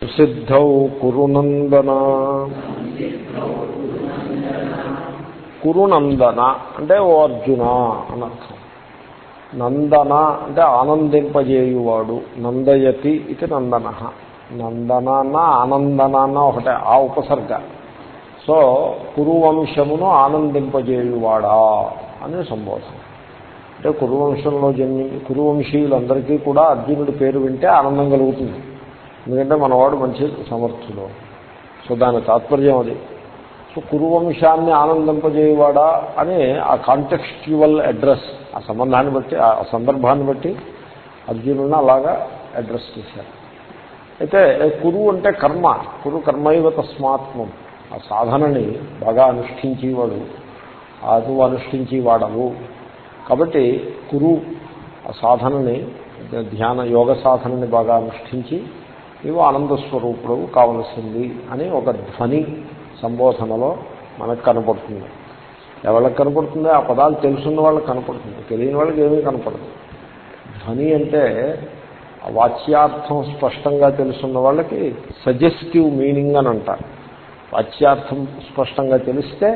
సిద్ధౌ కురునందన. కురునందన అంటే ఓ అర్జున అనర్థం నందన అంటే ఆనందింపజేయువాడు నందయతి ఇది నందన. నందన అన్న ఆనందన ఒకటే ఆ ఉపసర్గ. సో కురువంశమును ఆనందింపజేయువాడా అనే సంబోధన. అంటే కురువంశంలో జన్మి కురువంశీయులందరికీ కూడా అర్జునుడి పేరు వింటే ఆనందం కలుగుతుంది. ఎందుకంటే మనవాడు మంచి సమర్థుడు. సో దాని తాత్పర్యం అది. సో కురువంశాన్ని ఆనందింపజేయవాడా అని ఆ కాంటెక్స్చువల్ అడ్రస్ ఆ సంబంధాన్ని బట్టి ఆ సందర్భాన్ని బట్టి అర్జునుడిని అలాగా అడ్రస్ చేశారు. అయితే కురు అంటే కర్మ. కురు కర్మైవ తస్మాత్మం. ఆ సాధనని బాగా అనుష్ఠించేవాడు. ఆ అనుష్ఠించేవాడవు కాబట్టి కురు ఆ సాధనని ధ్యాన యోగ సాధనని బాగా అనుష్ఠించి నీవు ఆనంద స్వరూపుడు కావలసింది అని ఒక ధ్వని సంబోధనలో మనకు కనపడుతుంది. ఎవరికి కనపడుతుంది ఆ పదాలు తెలుసున్న వాళ్ళకి కనపడుతుంది. తెలియని వాళ్ళకి ఏమీ కనపడదు. ధ్వని అంటే వాచ్యార్థం స్పష్టంగా తెలుసున్న వాళ్ళకి సజెస్టివ్ మీనింగ్ అని అంటారు. వాచ్యార్థం స్పష్టంగా తెలిస్తే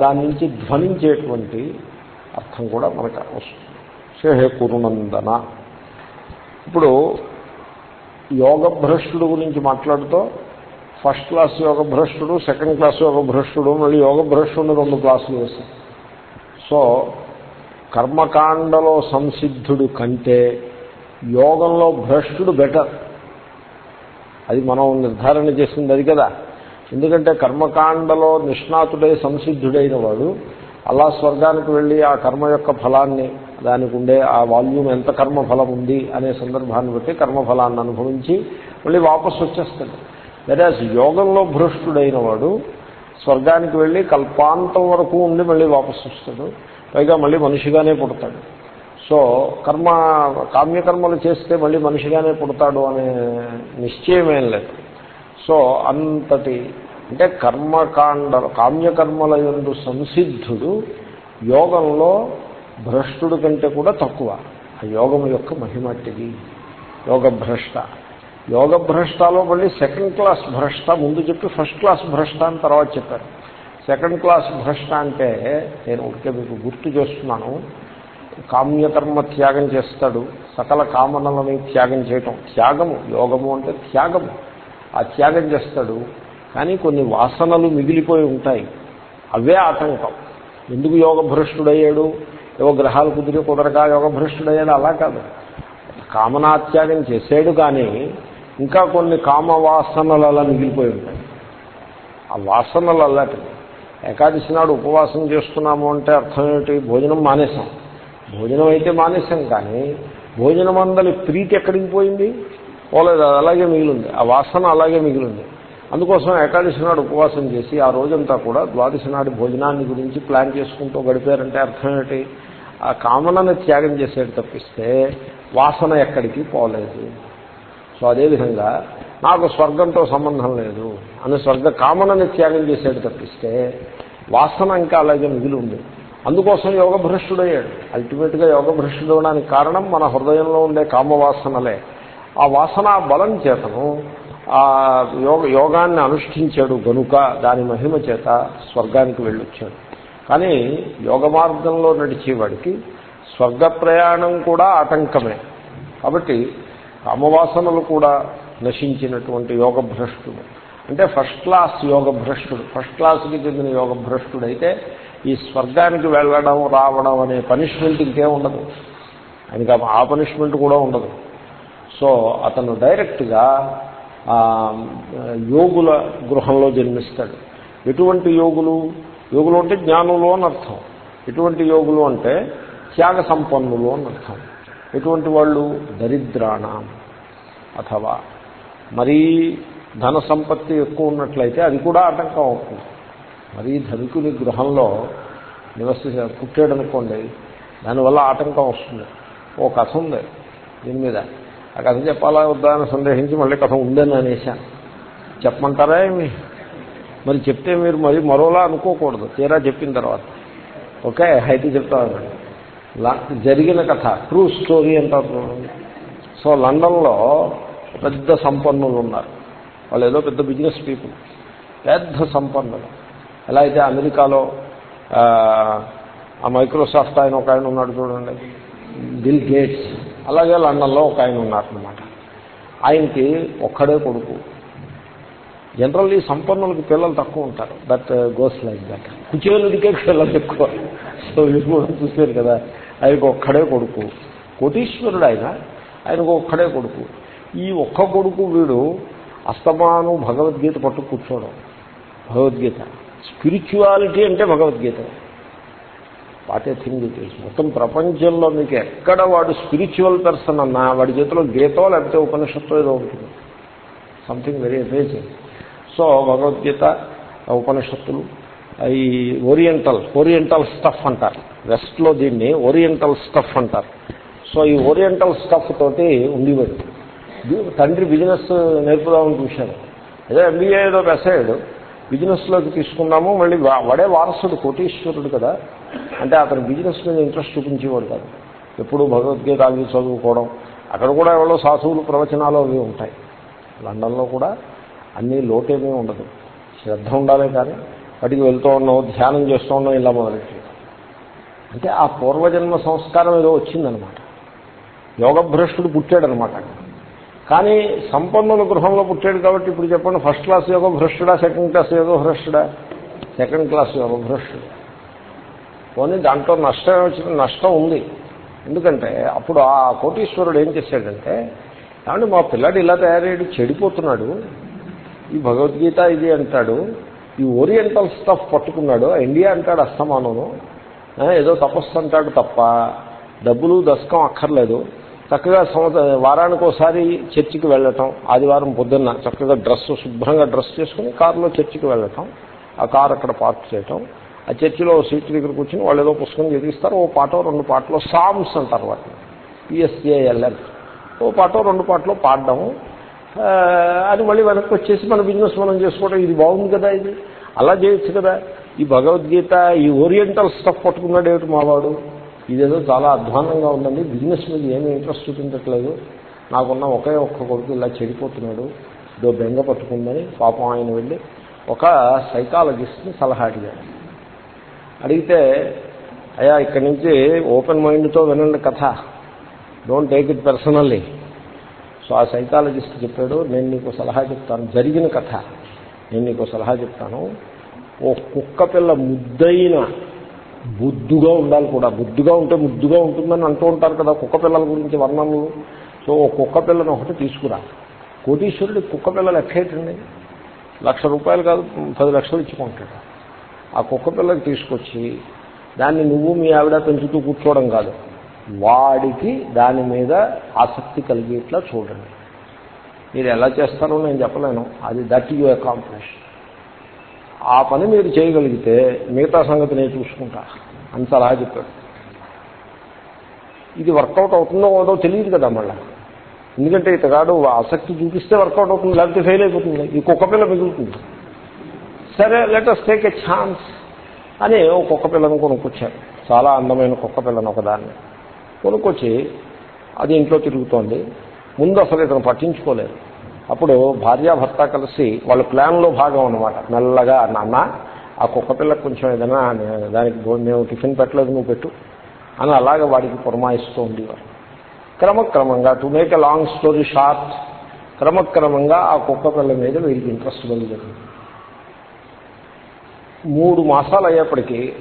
దాని నుంచి ధ్వనించేటువంటి అర్థం కూడా మనకు వస్తుంది. సో హే కురునందన. ఇప్పుడు యోగ భ్రష్టుడు గురించి మాట్లాడుతూ ఫస్ట్ క్లాస్ యోగ భ్రష్టుడు సెకండ్ క్లాస్ యోగ భ్రష్టుడు మళ్ళీ యోగ భ్రష్టుడు రెండు క్లాసులు వేశారు సో కర్మకాండలో సంసిద్ధుడు కంటే యోగంలో భ్రష్టుడు బెటర్. అది మనం నిర్ధారణ చేసింది అది కదా. ఎందుకంటే కర్మకాండలో నిష్ణాతుడై సంసిద్ధుడైన వాడు అలా స్వర్గానికి వెళ్ళి ఆ కర్మ యొక్క ఫలాన్ని దానికి ఉండే ఆ వాల్యూమ్ ఎంత కర్మఫలం ఉంది అనే సందర్భాన్ని బట్టి కర్మఫలాన్ని అనుభవించి మళ్ళీ వాపసు వచ్చేస్తాడు. వెరాజ్ యోగంలో భ్రష్టుడైన వాడు స్వర్గానికి వెళ్ళి కల్పాంతం వరకు ఉండి మళ్ళీ వాపసు వస్తాడు. పైగా మళ్ళీ మనిషిగానే పుడతాడు. సో కర్మ కామ్యకర్మలు చేస్తే మళ్ళీ మనిషిగానే పుడతాడు అనే నిశ్చయమేం లేదు. సో అంతటి అంటే కర్మకాండ కామ్యకర్మల ఎందు సంసిద్ధుడు యోగంలో భ్రష్టుడు కంటే కూడా తక్కువ. ఆ యోగం యొక్క మహిమట్టిది యోగ భ్రష్ట యోగ మళ్ళీ సెకండ్ క్లాస్ భ్రష్ట ముందు చెప్పి ఫస్ట్ క్లాస్ భ్రష్ట అని తర్వాత చెప్పారు. సెకండ్ క్లాస్ భ్రష్ట అంటే నేను ఒకటే మీకు గుర్తు చేస్తున్నాను కామ్యకర్మ త్యాగం చేస్తాడు సకల కామనలని త్యాగం చేయటం. త్యాగము యోగము అంటే త్యాగము. ఆ త్యాగం చేస్తాడు కానీ కొన్ని వాసనలు మిగిలిపోయి ఉంటాయి. అవే ఆటంకం. ఎందుకు యోగ భ్రష్టుడయ్యాడు ఏవో గ్రహాలు కుదిరి కుదరక యోగ భ్రష్టుడయ్యాడు అలా కాదు. కామనాత్యాగం చేసాడు కానీ ఇంకా కొన్ని కామవాసనలు అలా మిగిలిపోయి ఉంటాయి. ఆ వాసనలు అలాంటివి ఏకాదశి నాడు ఉపవాసం చేస్తున్నాము అంటే అర్థం ఏమిటి? భోజనం మానేసాం భోజనం అయితే మానేసాం కానీ భోజనం అందరి ప్రీతి ఎక్కడికి పోయింది? పోలేదు అది అలాగే మిగిలింది. ఆ వాసన అలాగే మిగిలింది. అందుకోసం ఏకాదశి నాడు ఉపవాసం చేసి ఆ రోజంతా కూడా ద్వాదశి నాడు భోజనాన్ని గురించి ప్లాన్ చేసుకుంటూ గడిపారంటే అర్థం ఏంటి? ఆ కామనని త్యాగం చేసేది తప్పిస్తే వాసన ఎక్కడికి పోలేదు. సో అదేవిధంగా నాకు స్వర్గంతో సంబంధం లేదు అని స్వర్గ కామనని త్యాగం చేసేది తప్పిస్తే వాసన ఇంకా అలాగే మిగిలి ఉంది. అందుకోసం యోగ భ్రష్టుడయ్యాడు అల్టిమేట్గా యోగ భ్రష్టుడు అవడానికి కారణం మన హృదయంలో ఉండే కామవాసనలే. ఆ వాసన బలం చేతను ఆ యోగ యోగాన్ని అనుష్ఠించాడు గనుక దాని మహిమ చేత స్వర్గానికి వెళ్ళొచ్చాడు. కానీ యోగ మార్గంలో నడిచేవాడికి స్వర్గ ప్రయాణం కూడా ఆటంకమే. కాబట్టి కామవాసనలు కూడా నశించినటువంటి యోగ భ్రష్టుడు. అంటే ఫస్ట్ క్లాస్ యోగ భ్రష్టుడు. ఫస్ట్ క్లాస్కి చెందిన యోగ భ్రష్టుడు అయితే ఈ స్వర్గానికి వెళ్ళడం రావడం అనే పనిష్మెంట్ ఇంకేం ఉండదు ఆయనకి ఆ పనిష్మెంట్ కూడా ఉండదు. సో అతను డైరెక్ట్గా యోగుల గృహంలో జన్మిస్తాడు. ఎటువంటి యోగులు? యోగులు అంటే జ్ఞానులు అని అర్థం. ఎటువంటి యోగులు అంటే త్యాగ సంపన్నులు అని అర్థం. ఎటువంటి వాళ్ళు? దరిద్రాణం అథవా. మరీ ధన సంపత్తి ఎక్కువ ఉన్నట్లయితే అది కూడా ఆటంకం అవుతుంది. మరీ ధనికుని గృహంలో నివసి పుట్టాడు అనుకోండి దానివల్ల ఆటంకం వస్తుంది. ఓ కథ ఉంది దీని మీద. ఆ కథ చెప్పాలా వద్దా అని సందేహించి మళ్ళీ కథ ఉందని అనేసాను చెప్పమంటారా ఏమి? మరి చెప్తే మీరు మరి మరోలా అనుకోకూడదు. తీరా చెప్పిన తర్వాత. ఓకే అయితే చెప్తాను జరిగిన కథ ట్రూ స్టోరీ అంటారు సో లండన్లో పెద్ద సంపన్నులు ఉన్నారు. వాళ్ళు ఏదో పెద్ద బిజినెస్ పీపుల్ పెద్ద సంపన్నులు. ఎలా అయితే అమెరికాలో ఆ, ఆ మైక్రోసాఫ్ట్ ఆయన ఒక ఆయన ఉన్నాడు చూడండి. Bill Gates. అలాగే లండన్లో ఒక ఆయన ఉన్నారనమాట ఆయనకి ఒక్కడే కొడుకు. జనరల్లీ సంపన్నులకి పిల్లలు తక్కువ ఉంటారు. దట్ గోస్ లైక్ దట్ కుచేలుడికే పిల్లలు ఎక్కువ. సో ఇది కూడా చూసారు కదా ఆయనకు ఒక్కడే కొడుకు. కోటీశ్వరుడు ఆయన ఆయనకు ఒక్కడే కొడుకు. ఈ ఒక్క కొడుకు వీడు అస్తమాను భగవద్గీత పట్టు కూర్చోవడం. భగవద్గీత. స్పిరిచువాలిటీ అంటే Bhagavad Gita. What a thing it is మొత్తం ప్రపంచంలో మీకు ఎక్కడ వాడు స్పిరిచువల్ పర్సన్ అన్నా వాడి చేతిలో గీతో లేకపోతే ఉపనిషత్తు ఏదో ఉంటుంది. Something very amazing so Bhagavad Gita ఉపనిషత్తులు ఈ ఓరియంటల్ ఓరియంటల్ స్టఫ్ అంటారు. వెస్ట్లో దీన్ని ఓరియంటల్ స్టఫ్ అంటారు. సో ఈ ఓరియంటల్ స్టఫ్ తోటి ఉండేవాడు తండ్రి బిజినెస్ నేర్పుదామని చూశాను ఏదో ఎంబీఏ ఏదో పెసాడు బిజినెస్లోకి తీసుకున్నాము మళ్ళీ వాడే వారసుడు కోటీశ్వరుడు కదా. అంటే అతను బిజినెస్ మీద ఇంట్రెస్ట్ చూపించేవాడు కాదు. ఎప్పుడు భగవద్గీత అవి చదువుకోవడం అక్కడ కూడా ఎవరో సాధువులు ప్రవచనాలు అవి ఉంటాయి. లండన్లో కూడా అన్నీ లోటేమీ ఉండదు. శ్రద్ధ ఉండాలి కానీ వాటికి వెళ్తూ ఉన్నాం ధ్యానం చేస్తూ ఉన్నాం ఇలా మొదలెట్టి అంటే ఆ పూర్వజన్మ సంస్కారం ఏదో వచ్చిందనమాట. యోగభ్రష్టుడు పుట్టాడనమాట. కానీ సంపన్నుల గృహంలో పుట్టాడు కాబట్టి ఇప్పుడు చెప్పండి ఫస్ట్ క్లాస్ యోగభ్రష్టుడా సెకండ్ క్లాస్ యోగభ్రష్టుడా? సెకండ్ క్లాస్ యోగభ్రష్టుడా. పోనీ దాంట్లో నష్టం వచ్చిన నష్టం ఉంది. ఎందుకంటే అప్పుడు ఆ కోటీశ్వరుడు ఏం చేశాడంటే కాబట్టి మా పిల్లాడు ఇలా తయారయ్యాడు చెడిపోతున్నాడు. ఈ భగవద్గీత ఇది అంటాడు ఈ ఓరియంటల్ స్టఫ్ పట్టుకున్నాడు ఇండియా అంటాడు అస్తమానము. ఏదో తపస్సు అంటాడు తప్ప డబ్బులు దశకం అక్కర్లేదు. చక్కగా సంవత్సరం వారానికి ఒకసారి చర్చికి వెళ్ళటం ఆదివారం పొద్దున్న చక్కగా డ్రెస్ శుభ్రంగా డ్రెస్ చేసుకుని కారులో చర్చికి వెళ్ళటం ఆ కారు అక్కడ పార్క్ చేయటం ఆ చర్చిలో సీట్ దగ్గర కూర్చొని వాళ్ళు ఏదో పుస్తకం చదివిస్తారు. ఓ పాటో రెండు పాటలో సాంగ్స్ అంటారు వాటిని. పిఎస్ఏఎల్ఎల్ ఓ పాటో రెండు పాటలో పాడడం అది మళ్ళీ వెనక్కి వచ్చేసి మన బిజినెస్ మనం చేసుకోవడం ఇది బాగుంది కదా ఇది. అలా చేయొచ్చు కదా. ఈ భగవద్గీత ఈ ఓరియంటల్ స్టఫ్ పట్టుకున్నాడు ఏమిటి మావాడు? ఇదేదో చాలా అధ్వానంగా ఉందండి. బిజినెస్ మీద ఏమీ ఇంట్రెస్ట్ చూపించట్లేదు. నాకున్న ఒకే ఒక్క కొడుకు ఇలా చెడిపోతున్నాడు. ఇదో బెంగ పట్టుకుందని పాపం ఆయన వెళ్ళి ఒక సైకాలజిస్ట్ని సలహా అడిగాడు. అడిగితే అయ్యా ఇక్కడి నుంచి ఓపెన్ మైండ్తో వినండి కథ. Don't take it personally. So ఆ సైకాలజిస్ట్ చెప్పాడు నేను నీకు సలహా చెప్తాను. జరిగిన కథ. నేను నీకు సలహా చెప్తాను. ఓ కుక్క పిల్ల ముద్దైన బుద్ధుగా ఉండాలి కూడా. బుద్ధుగా ఉంటే ముద్దుగా ఉంటుందని అంటూ ఉంటారు కదా కుక్క పిల్లల గురించి వర్ణనలు. సో ఓ కుక్క పిల్లను ఒకటి తీసుకురా. కోటీశ్వరుడు కుక్క పిల్లలు ఎక్కేటండి లక్ష రూపాయలు కాదు పది లక్షలు ఇచ్చుకుంటాడు ఆ కుక్కపిల్లకి తీసుకొచ్చి దాన్ని నువ్వు మీ ఆవిడ పెంచుతూ కూర్చోవడం కాదు. వాడికి దాని మీద ఆసక్తి కలిగేట్లా చూడండి. మీరు ఎలా చేస్తారో నేను చెప్పలేను. అది దట్ యూ అకాంప్లిష్ ఆ పని మీరు చేయగలిగితే మిగతా సంగతి నేను చూసుకుంటా అని సలహా చెప్పాడు. ఇది వర్కౌట్ అవుతుందో అవుదో తెలియదు కదా మళ్ళీ. ఎందుకంటే ఇతగాడు ఆసక్తి చూపిస్తే వర్కౌట్ అవుతుంది లేకపోతే ఫెయిల్ అయిపోతుంది. ఈ కుక్క పిల్ల మిగులుతుంది. సరే లెటర్స్ టేక్ ఎ ఛాన్స్ అని ఓ కుక్క పిల్లను కొనుక్కొచ్చారు. చాలా అందమైన కుక్క పిల్లను ఒకదాన్ని. కొనుక్కొచ్చి అది ఇంట్లో తిరుగుతోంది. ముందు అసలు ఇతను పట్టించుకోలేదు. అప్పుడు భార్యాభర్త కలిసి వాళ్ళ ప్లాన్లో భాగం అనమాట మెల్లగా నాన్న ఆ కుక్క పిల్లకు కొంచెం ఏదైనా దానికి మేము టిఫిన్ పెట్టలేదు నువ్వు పెట్టు అని అలాగే వాడికి పురమాయిస్తూ ఉండేవారు. క్రమక్రమంగా to make a long story short క్రమక్రమంగా ఆ కుక్క పిల్ల మీద వీరికి ఇంట్రెస్ట్ కలిగింది మూడు మాసాలు అయ్యేప్పటికీ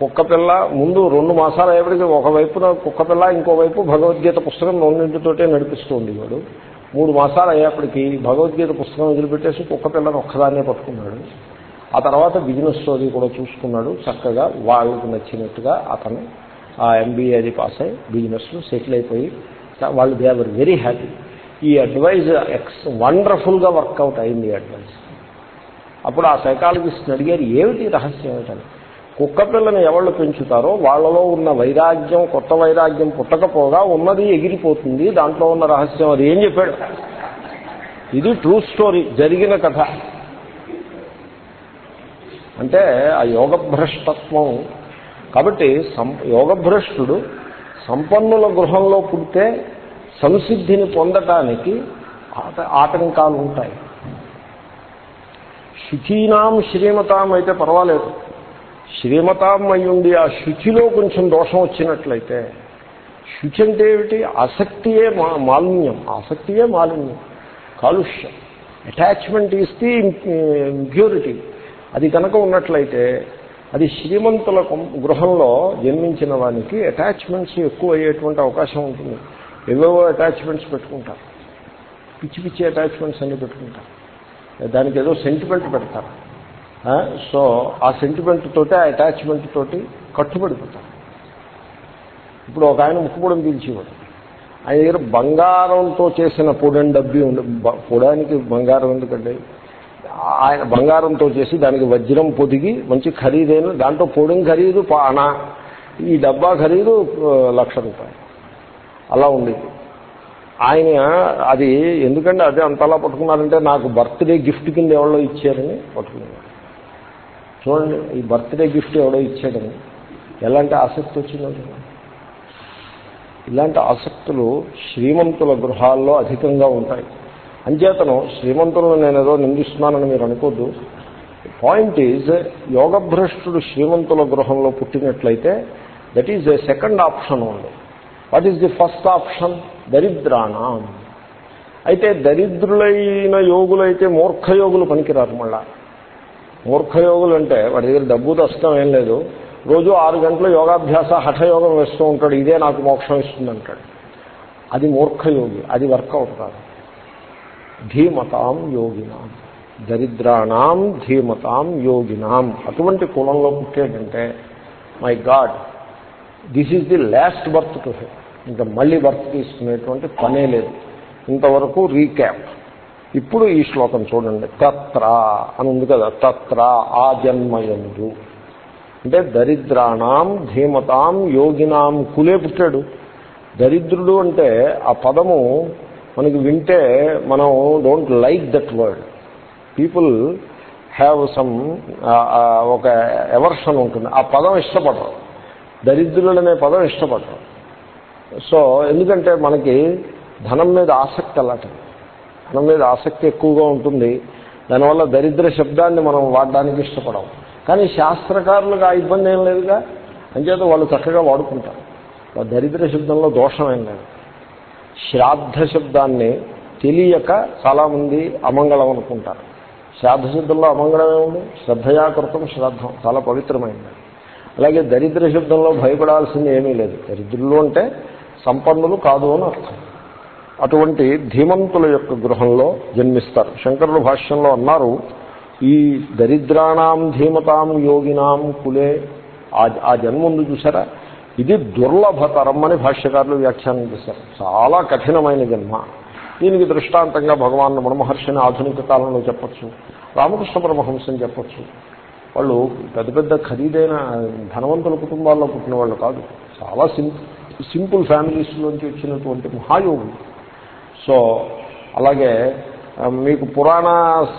కుక్కపిల్ల ముందు రెండు మాసాలు అయ్యేప్పటికీ ఒకవైపున కుక్కపిల్ల ఇంకోవైపు భగవద్గీత పుస్తకం రెండింటితోటే నడిపిస్తూ వాడు. మూడు మాసాలు అయ్యేప్పటికీ భగవద్గీత పుస్తకం వదిలిపెట్టేసి కుక్కపిల్లని ఒక్కదాన్నే పట్టుకున్నాడు. ఆ తర్వాత బిజినెస్ స్టోరీ కూడా చూసుకున్నాడు చక్కగా. వాళ్ళకు నచ్చినట్టుగా అతను ఆ ఎంబీఏ అది పాస్ అయ్యి బిజినెస్లో సెటిల్ అయిపోయి వాళ్ళు దే ఆర్ వెరీ హ్యాపీ ఈ అడ్వైజ్ ఎక్స్ వండర్ఫుల్గా వర్కౌట్ అయింది ఈ అడ్వైజ్ అప్పుడు ఆ సైకాలజిస్ట్ని అడిగారు ఏమిటి రహస్యం ఏమిటని? కుక్క పిల్లని ఎవళ్ళు పెంచుతారో వాళ్ళలో ఉన్న వైరాగ్యం కొత్త వైరాగ్యం పుట్టకపోగా ఉన్నది ఎగిరిపోతుంది దాంట్లో ఉన్న రహస్యం అది ఏం చెప్పాడు. ఇది ట్రూ స్టోరీ జరిగిన కథ. అంటే ఆ యోగభ్రష్టత్వం. కాబట్టి సం యోగభ్రష్టుడు సంపన్నుల గృహంలో పుడితే సంసిద్ధిని పొందటానికి ఆట- ఆటంకాలు ఉంటాయి. శుచీనాం శ్రీమతాం అయితే పర్వాలేదు. శ్రీమతాం అయ్యుండి ఆ శుచిలో కొంచెం దోషం వచ్చినట్లయితే శుచి అంటే ఏమిటి? ఆసక్తియే మా మాలిన్యం. ఆసక్తియే మాలిన్యం. కాలుష్యం. Attachment is the impurity. అది కనుక ఉన్నట్లయితే అది శ్రీమంతుల గృహంలో జన్మించిన వానికి అటాచ్మెంట్స్ ఎక్కువ అయ్యేటువంటి అవకాశం ఉంటుంది. ఏవేవో అటాచ్మెంట్స్ పెట్టుకుంటారు. పిచ్చి పిచ్చి అటాచ్మెంట్స్ అన్ని పెట్టుకుంటారు. దానికి ఏదో సెంటిమెంట్ పెడతారు. సో ఆ సెంటిమెంట్ తోటి ఆ అటాచ్మెంట్ తోటి కట్టుబడిపోతారు. ఇప్పుడు ఒక ఆయన ముక్కుపొడం పీల్చేవాడు. ఆయన దగ్గర బంగారంతో చేసిన పొడని డబ్బి ఉంది పొడానికి బంగారం ఎందుకండి? ఆయన బంగారంతో చేసి దానికి వజ్రం పొదిగి మంచి ఖరీదైన దాంట్లో పొడం ఖరీదు పాన ఈ డబ్బా ఖరీదు లక్ష రూపాయలు. అలా ఉండేది. ఆయన అది ఎందుకంటే అదే అంతలా పట్టుకున్నారంటే నాకు బర్త్డే గిఫ్ట్ కింద ఎవరో ఇచ్చారని పట్టుకున్నారు చూడండి ఈ బర్త్డే గిఫ్ట్ ఎవడో ఇచ్చాడని. ఎలాంటి ఆసక్తి వచ్చిందో ఇలాంటి ఆసక్తులు శ్రీమంతుల గృహాల్లో అధికంగా ఉంటాయి. అంచేతను శ్రీమంతులను నేను ఏదో నిందిస్తున్నానని మీరు అనుకోద్దు. పాయింట్ ఈజ్ యోగభ్రష్టుడు శ్రీమంతుల గృహంలో పుట్టినట్లయితే that is a second option ఉంది what is the first option? దరిద్రాణం అయితే దరిద్రులైన యోగులైతే మూర్ఖయోగులు పనికిరారు మళ్ళా. మూర్ఖయోగులు అంటే వాడి దగ్గర డబ్బు దస్తం ఏం లేదు. రోజు ఆరు గంటల యోగాభ్యాస హఠయోగం వేస్తూ ఉంటాడు ఇదే నాకు మోక్షం ఇస్తుంది అంటాడు. అది మూర్ఖయోగి అది వర్కౌట్ కాదు. ధీమతాం యోగినాం. దరిద్రాణం ధీమతాం యోగినాం. అటువంటి కులంలో పుట్టేటంటే my God this is the last birth to him ఇంకా మళ్ళీ బర్త్ తీసుకునేటువంటి పనే లేదు. ఇంతవరకు రీక్యాప్. ఇప్పుడు ఈ శ్లోకం చూడండి. తత్ర అని ఉంది కదా. తత్ర ఆ జన్మయందు. అంటే దరిద్రాణం ధీమతాం యోగినాం కులే పుట్టాడు. దరిద్రుడు అంటే ఆ పదము మనకి వింటే మనం don't like that word people have some ఒక ఎవర్షన్ ఉంటుంది. ఆ పదం ఇష్టపడరు. దరిద్రులు అనే పదం ఇష్టపడరు. సో ఎందుకంటే మనకి ధనం మీద ఆసక్తి అలాంటిది. ధనం మీద ఆసక్తి ఎక్కువగా ఉంటుంది. దానివల్ల దరిద్ర శబ్దాన్ని మనం వాడడానికి ఇష్టపడం కానీ శాస్త్రకారులకు ఆ ఇబ్బంది ఏం లేదుగా? అంచేత వాళ్ళు చక్కగా వాడుకుంటారు. దరిద్ర శబ్దంలో దోషమేం లేదు. శ్రాద్ధ శబ్దాన్ని తెలియక చాలామంది అమంగళం అనుకుంటారు. శ్రాద్ధ శబ్దంలో అమంగళం ఏముంది? శ్రద్ధయాకృతం శ్రాద్ధం. చాలా పవిత్రమైనది. అలాగే దరిద్ర శబ్దంలో భయపడాల్సింది ఏమీ లేదు. దరిద్రులు అంటే సంపన్నులు కాదు అని అర్థం. అటువంటి ధీమంతుల యొక్క గృహంలో జన్మిస్తారు. శంకరుల భాష్యంలో అన్నారు ఈ దరిద్రాణం ధీమతాం యోగినాం కులే. ఆ- ఆ జన్మ ఉంది చూసారా ఇది దుర్లభతరం అని భాష్యకారులు వ్యాఖ్యానం చేశారు. చాలా కఠినమైన జన్మ. దీనికి దృష్టాంతంగా భగవాన్ మనమహర్షిని మహర్షిని ఆధునిక కాలంలో చెప్పచ్చు రామకృష్ణ పరమహంసని చెప్పచ్చు. వాళ్ళు పెద్ద పెద్ద ఖరీదైన ధనవంతుల కుటుంబాల్లో పుట్టిన వాళ్ళు కాదు. చాలా సింపుల్. సింపుల్ ఫ్యామిలీస్లోంచి వచ్చినటువంటి మహాయోగి సో అలాగే మీకు పురాణ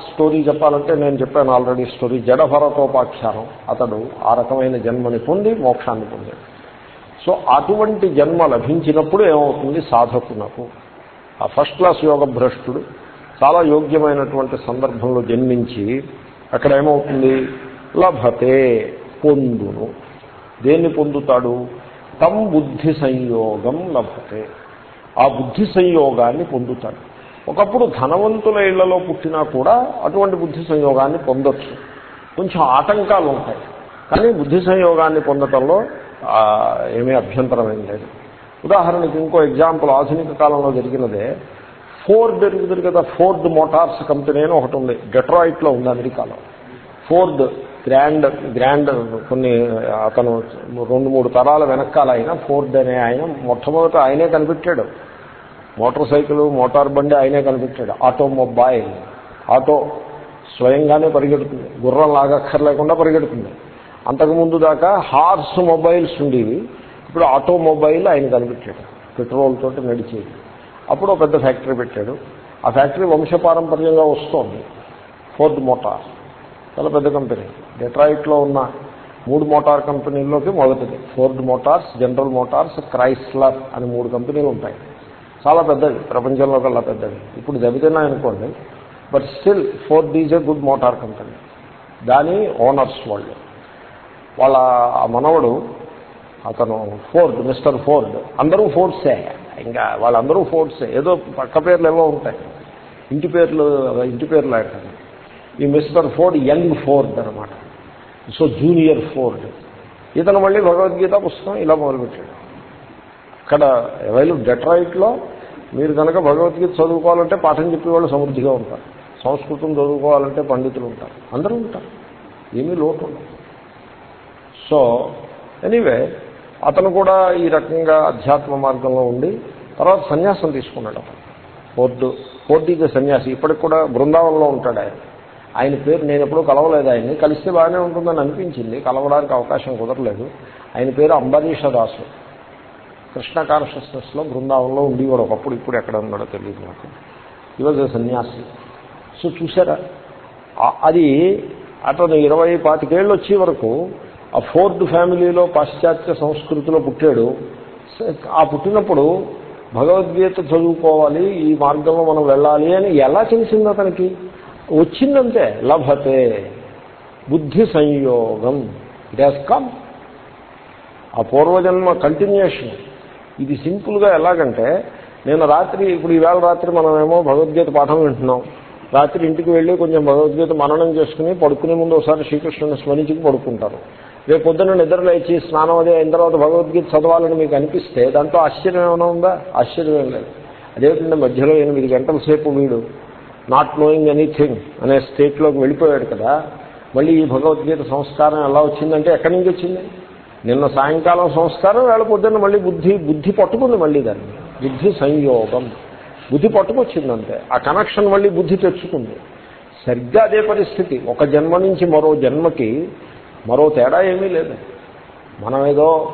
స్టోరీ చెప్పాలంటే నేను చెప్పాను ఆల్రెడీ స్టోరీ జడభరతోపాఖ్యానం. అతడు ఆ రకమైన జన్మని పొంది మోక్షాన్ని పొందాడు. సో అటువంటి జన్మ లభించినప్పుడు ఏమవుతుంది? సాధకునకు ఆ ఫస్ట్ క్లాస్ యోగ భ్రష్టుడు చాలా యోగ్యమైనటువంటి సందర్భంలో జన్మించి అక్కడ ఏమవుతుంది? లభతే పొందును. దేన్ని పొందుతాడు? తం బుద్ధి సంయోగం లభతే. ఆ బుద్ధి సంయోగాన్ని పొందుతాడు. ఒకప్పుడు ధనవంతుల ఇళ్ళలో పుట్టినా కూడా అటువంటి బుద్ధి సంయోగాన్ని పొందొచ్చు. కొంచెం ఆటంకాలు ఉంటాయి. కానీ బుద్ధి సంయోగాన్ని పొందటంలో ఏమీ అభ్యంతరం ఏం లేదు. ఉదాహరణకి ఇంకో ఎగ్జాంపుల్ ఆధునిక కాలంలో జరిగినదే. ఫోర్డ్ ఎరుగుతుంది కదా ఫోర్డ్ మోటార్స్ కంపెనీ అని ఒకటి ఉంది. డెట్రాయిట్లో ఉంది అమెరికాలో. ఫోర్డ్ గ్రాండ్ గ్రాండ్ కొన్ని అతను రెండు మూడు తరాల వెనకాల ఆయన ఫోర్డ్ అనే ఆయన మొట్టమొదట ఆయనే కనిపెట్టాడు. మోటార్ సైకిల్ మోటార్ బండి ఆయనే కనిపెట్టాడు. ఆటోమొబైల్. ఆటో స్వయంగానే పరిగెడుతుంది. గుర్రం లాగక్కర్లేకుండా పరిగెడుతుంది. అంతకుముందు దాకా హార్స్ మొబైల్స్ ఉండేవి. ఇప్పుడు ఆటోమొబైల్ ఆయన కనిపెట్టాడు. పెట్రోల్ తోటి నడిచేది. అప్పుడు ఒక పెద్ద ఫ్యాక్టరీ పెట్టాడు. ఆ ఫ్యాక్టరీ వంశపారంపర్యంగా వస్తోంది. Ford motor. చాలా పెద్ద కంపెనీ. డెట్రాయిట్లో ఉన్న మూడు మోటార్ కంపెనీల్లోకి మొదటిది. Ford Motors General Motors Chrysler అని మూడు కంపెనీలు ఉంటాయి. చాలా పెద్దది ప్రపంచంలో కల్లా పెద్దది ఇప్పుడు దెబ్బతిన్నాయి అనుకోండి but still Ford is a good motor company. దాని ఓనర్స్ వాళ్ళు. వాళ్ళ మనవడు అతను ఫోర్డ్ మిస్టర్ ఫోర్డ్ అందరూ ఫోర్డ్సే. ఇంకా వాళ్ళందరూ ఫోర్డ్సే. ఏదో పక్క పేర్లు ఏవో ఉంటాయి. ఇంటి పేర్లు ఇంటి పేర్లు లాంటివి ఈ మిస్టర్ ఫోర్డ్ యంగ్ ఫోర్డ్ అనమాట సో జూనియర్ ఫోర్డ్. ఇతను మళ్ళీ భగవద్గీత పుస్తకం ఇలా మొదలుపెట్టాడు. అక్కడ అవైలబుల్ డెట్రాయిట్లో మీరు కనుక భగవద్గీత చదువుకోవాలంటే పాఠం చెప్పేవాళ్ళు సమృద్ధిగా ఉంటారు. సంస్కృతం చదువుకోవాలంటే పండితులు ఉంటారు. అందరూ ఉంటారు. ఏమీ లోటు ఉండదు. సో ఎనీవే అతను కూడా ఈ రకంగా అధ్యాత్మ మార్గంలో ఉండి తర్వాత సన్యాసం తీసుకున్నాడు అతను. ఫోర్డు ఫోర్టీకి సన్యాసి. ఇప్పటికి కూడా బృందావనంలో ఉంటాడు ఆయన. ఆయన పేరు నేను ఎప్పుడూ కలవలేదు ఆయన్ని. కలిస్తే బాగానే ఉంటుందని అనిపించింది. కలవడానికి అవకాశం కుదరలేదు. ఆయన పేరు అంబరీష దాసు. కృష్ణ కాన్షియస్నెస్లో బృందావనంలో ఉండేవాడు ఒకప్పుడు. ఇప్పుడు ఎక్కడ ఉన్నాడో తెలియదు నాకు. ఈరోజు సన్యాసి. సో చూసారా అది అతను ఇరవై పాతికేళ్ళు వచ్చే వరకు ఆ ఫోర్డ్ ఫ్యామిలీలో పాశ్చాత్య సంస్కృతిలో పుట్టాడు. ఆ పుట్టినప్పుడు భగవద్గీత చదువుకోవాలి ఈ మార్గంలో మనం వెళ్ళాలి అని ఎలా తెలిసింది అతనికి? వచ్చిందంతే లభతే బుద్ధి సంయోగం. ఇట్ హాస్ కమ్ ఆ పూర్వజన్మ కంటిన్యూషన్ ఇది సింపుల్గా ఎలాగంటే నేను రాత్రి ఇప్పుడు ఈవేళ రాత్రి మనమేమో భగవద్గీత పాఠం వింటున్నాం. రాత్రి ఇంటికి వెళ్ళి కొంచెం భగవద్గీత మననం చేసుకుని పడుకునే ముందు ఒకసారి శ్రీకృష్ణుని స్మరించి పడుకుంటారు. రేపు పొద్దున్న నిద్ర లేచి స్నానం అదే అయిన తర్వాత భగవద్గీత చదవాలని మీకు అనిపిస్తే దాంట్లో ఆశ్చర్యం ఏమైనా ఉందా? ఆశ్చర్యం ఏం లేదు. అదేవిధంగా మధ్యలో ఎనిమిది గంటల సేపు వీడు నాట్ నోయింగ్ ఎనీథింగ్ అనే స్టేట్లోకి వెళ్ళిపోయాడు కదా మళ్ళీ ఈ భగవద్గీత సంస్కారం ఎలా వచ్చిందంటే ఎక్కడి నుంచి వచ్చింది? నిన్న సాయంకాలం సంస్కారం వేళ పొద్దున్న మళ్ళీ బుద్ధి బుద్ధి పట్టుకుంది మళ్ళీ దాన్ని. బుద్ధి సంయోగం. బుద్ధి పట్టుకొచ్చిందంతే ఆ కనెక్షన్ మళ్ళీ బుద్ధి తెచ్చుకుంది. సరిగ్గా అదే పరిస్థితి. ఒక జన్మ నుంచి మరో జన్మకి మరో తేడా ఏమీ లేదు. మనం ఏదో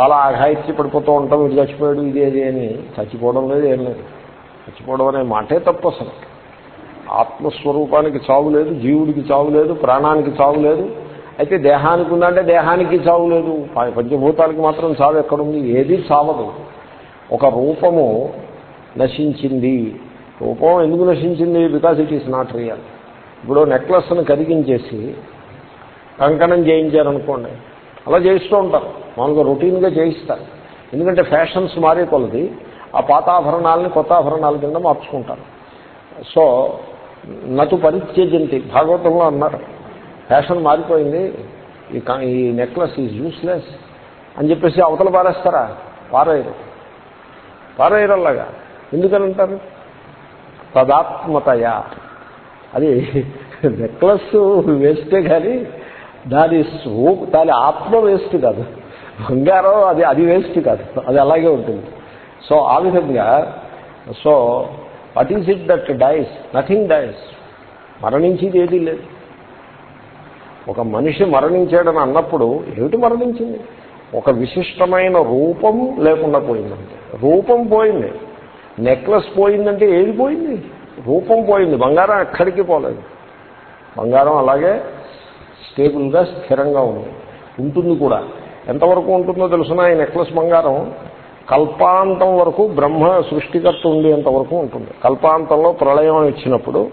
చాలా ఆఘాయిత్య పడిపోతూ ఉంటాం ఇది చచ్చిపోయాడు ఇది అది అని చచ్చిపోవడం లేదు ఏం లేదు. చచ్చిపోవడం అనే మాటే తప్పు అసలు. ఆత్మస్వరూపానికి చావు లేదు జీవుడికి చావు లేదు ప్రాణానికి చావు లేదు. అయితే దేహానికి ఉందంటే దేహానికి చావు లేదు. పంచభూతాలకి మాత్రం చావు ఎక్కడుంది? ఏది చావదు. ఒక రూపము నశించింది. రూపం ఎందుకు నశించింది? Because it is not real ఇప్పుడు నెక్లెస్ను కరిగించేసి కంకణం చేయించారనుకోండి. అలా చేయిస్తూ ఉంటారు. మామూలుగా రొటీన్గా చేయిస్తారు. ఎందుకంటే ఫ్యాషన్స్ మారే కొలది. ఆ పాతాభరణాలని కొత్త ఆభరణాల కింద మార్చుకుంటారు. సో నటు పరిత్యజంతి. భాగవతంలో అన్నారు. ఫ్యాషన్ మారిపోయింది. ఈ ఈ నెక్లెస్ ఈజ్ యూస్లెస్ అని చెప్పేసి అవతల పారేస్తారా? పారేయరు. పారేయరు అలాగా ఎందుకనంటారు? తదాత్మతయా. అది నెక్లెస్ వేస్తే కానీ దాని స్వూప్ దాని ఆత్మ వేస్ట్ కాదు. బంగారం అది అది వేస్ట్ కాదు. అది అలాగే ఉంటుంది. సో ఆ విధంగా so what is it that dies nothing dies మరణించేది ఏదీ లేదు. ఒక మనిషి మరణించాడని అన్నప్పుడు ఏమిటి మరణించింది? ఒక విశిష్టమైన రూపం లేకుండా పోయిందంటే. రూపం పోయింది. నెక్లెస్ పోయిందంటే ఏది పోయింది? రూపం పోయింది. బంగారం ఎక్కడికి పోలేదు. బంగారం అలాగే స్టేబుల్గా స్థిరంగా ఉంది. ఉంటుంది కూడా. ఎంతవరకు ఉంటుందో తెలుసిన? ఈ నెక్లెస్ బంగారం కల్పాంతం వరకు బ్రహ్మ సృష్టికర్త ఉండేంత వరకు ఉంటుంది. కల్పాంతంలో ప్రళయం ఇచ్చినప్పుడు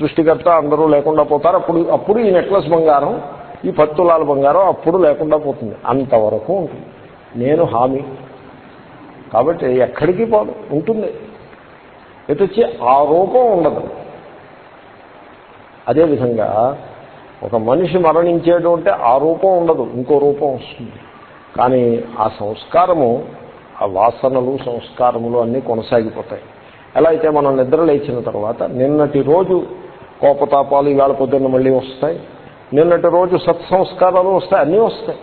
సృష్టికర్త అందరూ లేకుండా పోతారు. అప్పుడు అప్పుడు ఈ నెక్లెస్ బంగారం ఈ పత్తులాల బంగారం అప్పుడు లేకుండా పోతుంది. అంతవరకు ఉంటుంది. నేను హామీ. కాబట్టి ఎక్కడికి పోదు. ఉంటుంది. ఎటొచ్చి ఆ రూపం ఉండదు. అదేవిధంగా ఒక మనిషి మరణించేటువంటి ఆ రూపం ఉండదు. ఇంకో రూపం వస్తుంది. కానీ ఆ సంస్కారము ఆ వాసనలు సంస్కారములు అన్నీ కొనసాగిపోతాయి. ఎలా అయితే మనం నిద్ర లేచిన తర్వాత నిన్నటి రోజు కోపతాపాలు ఈవేళ పొద్దున్న మళ్ళీ వస్తాయి. నిన్నటి రోజు సత్సంస్కారాలు వస్తాయి అన్నీ వస్తాయి.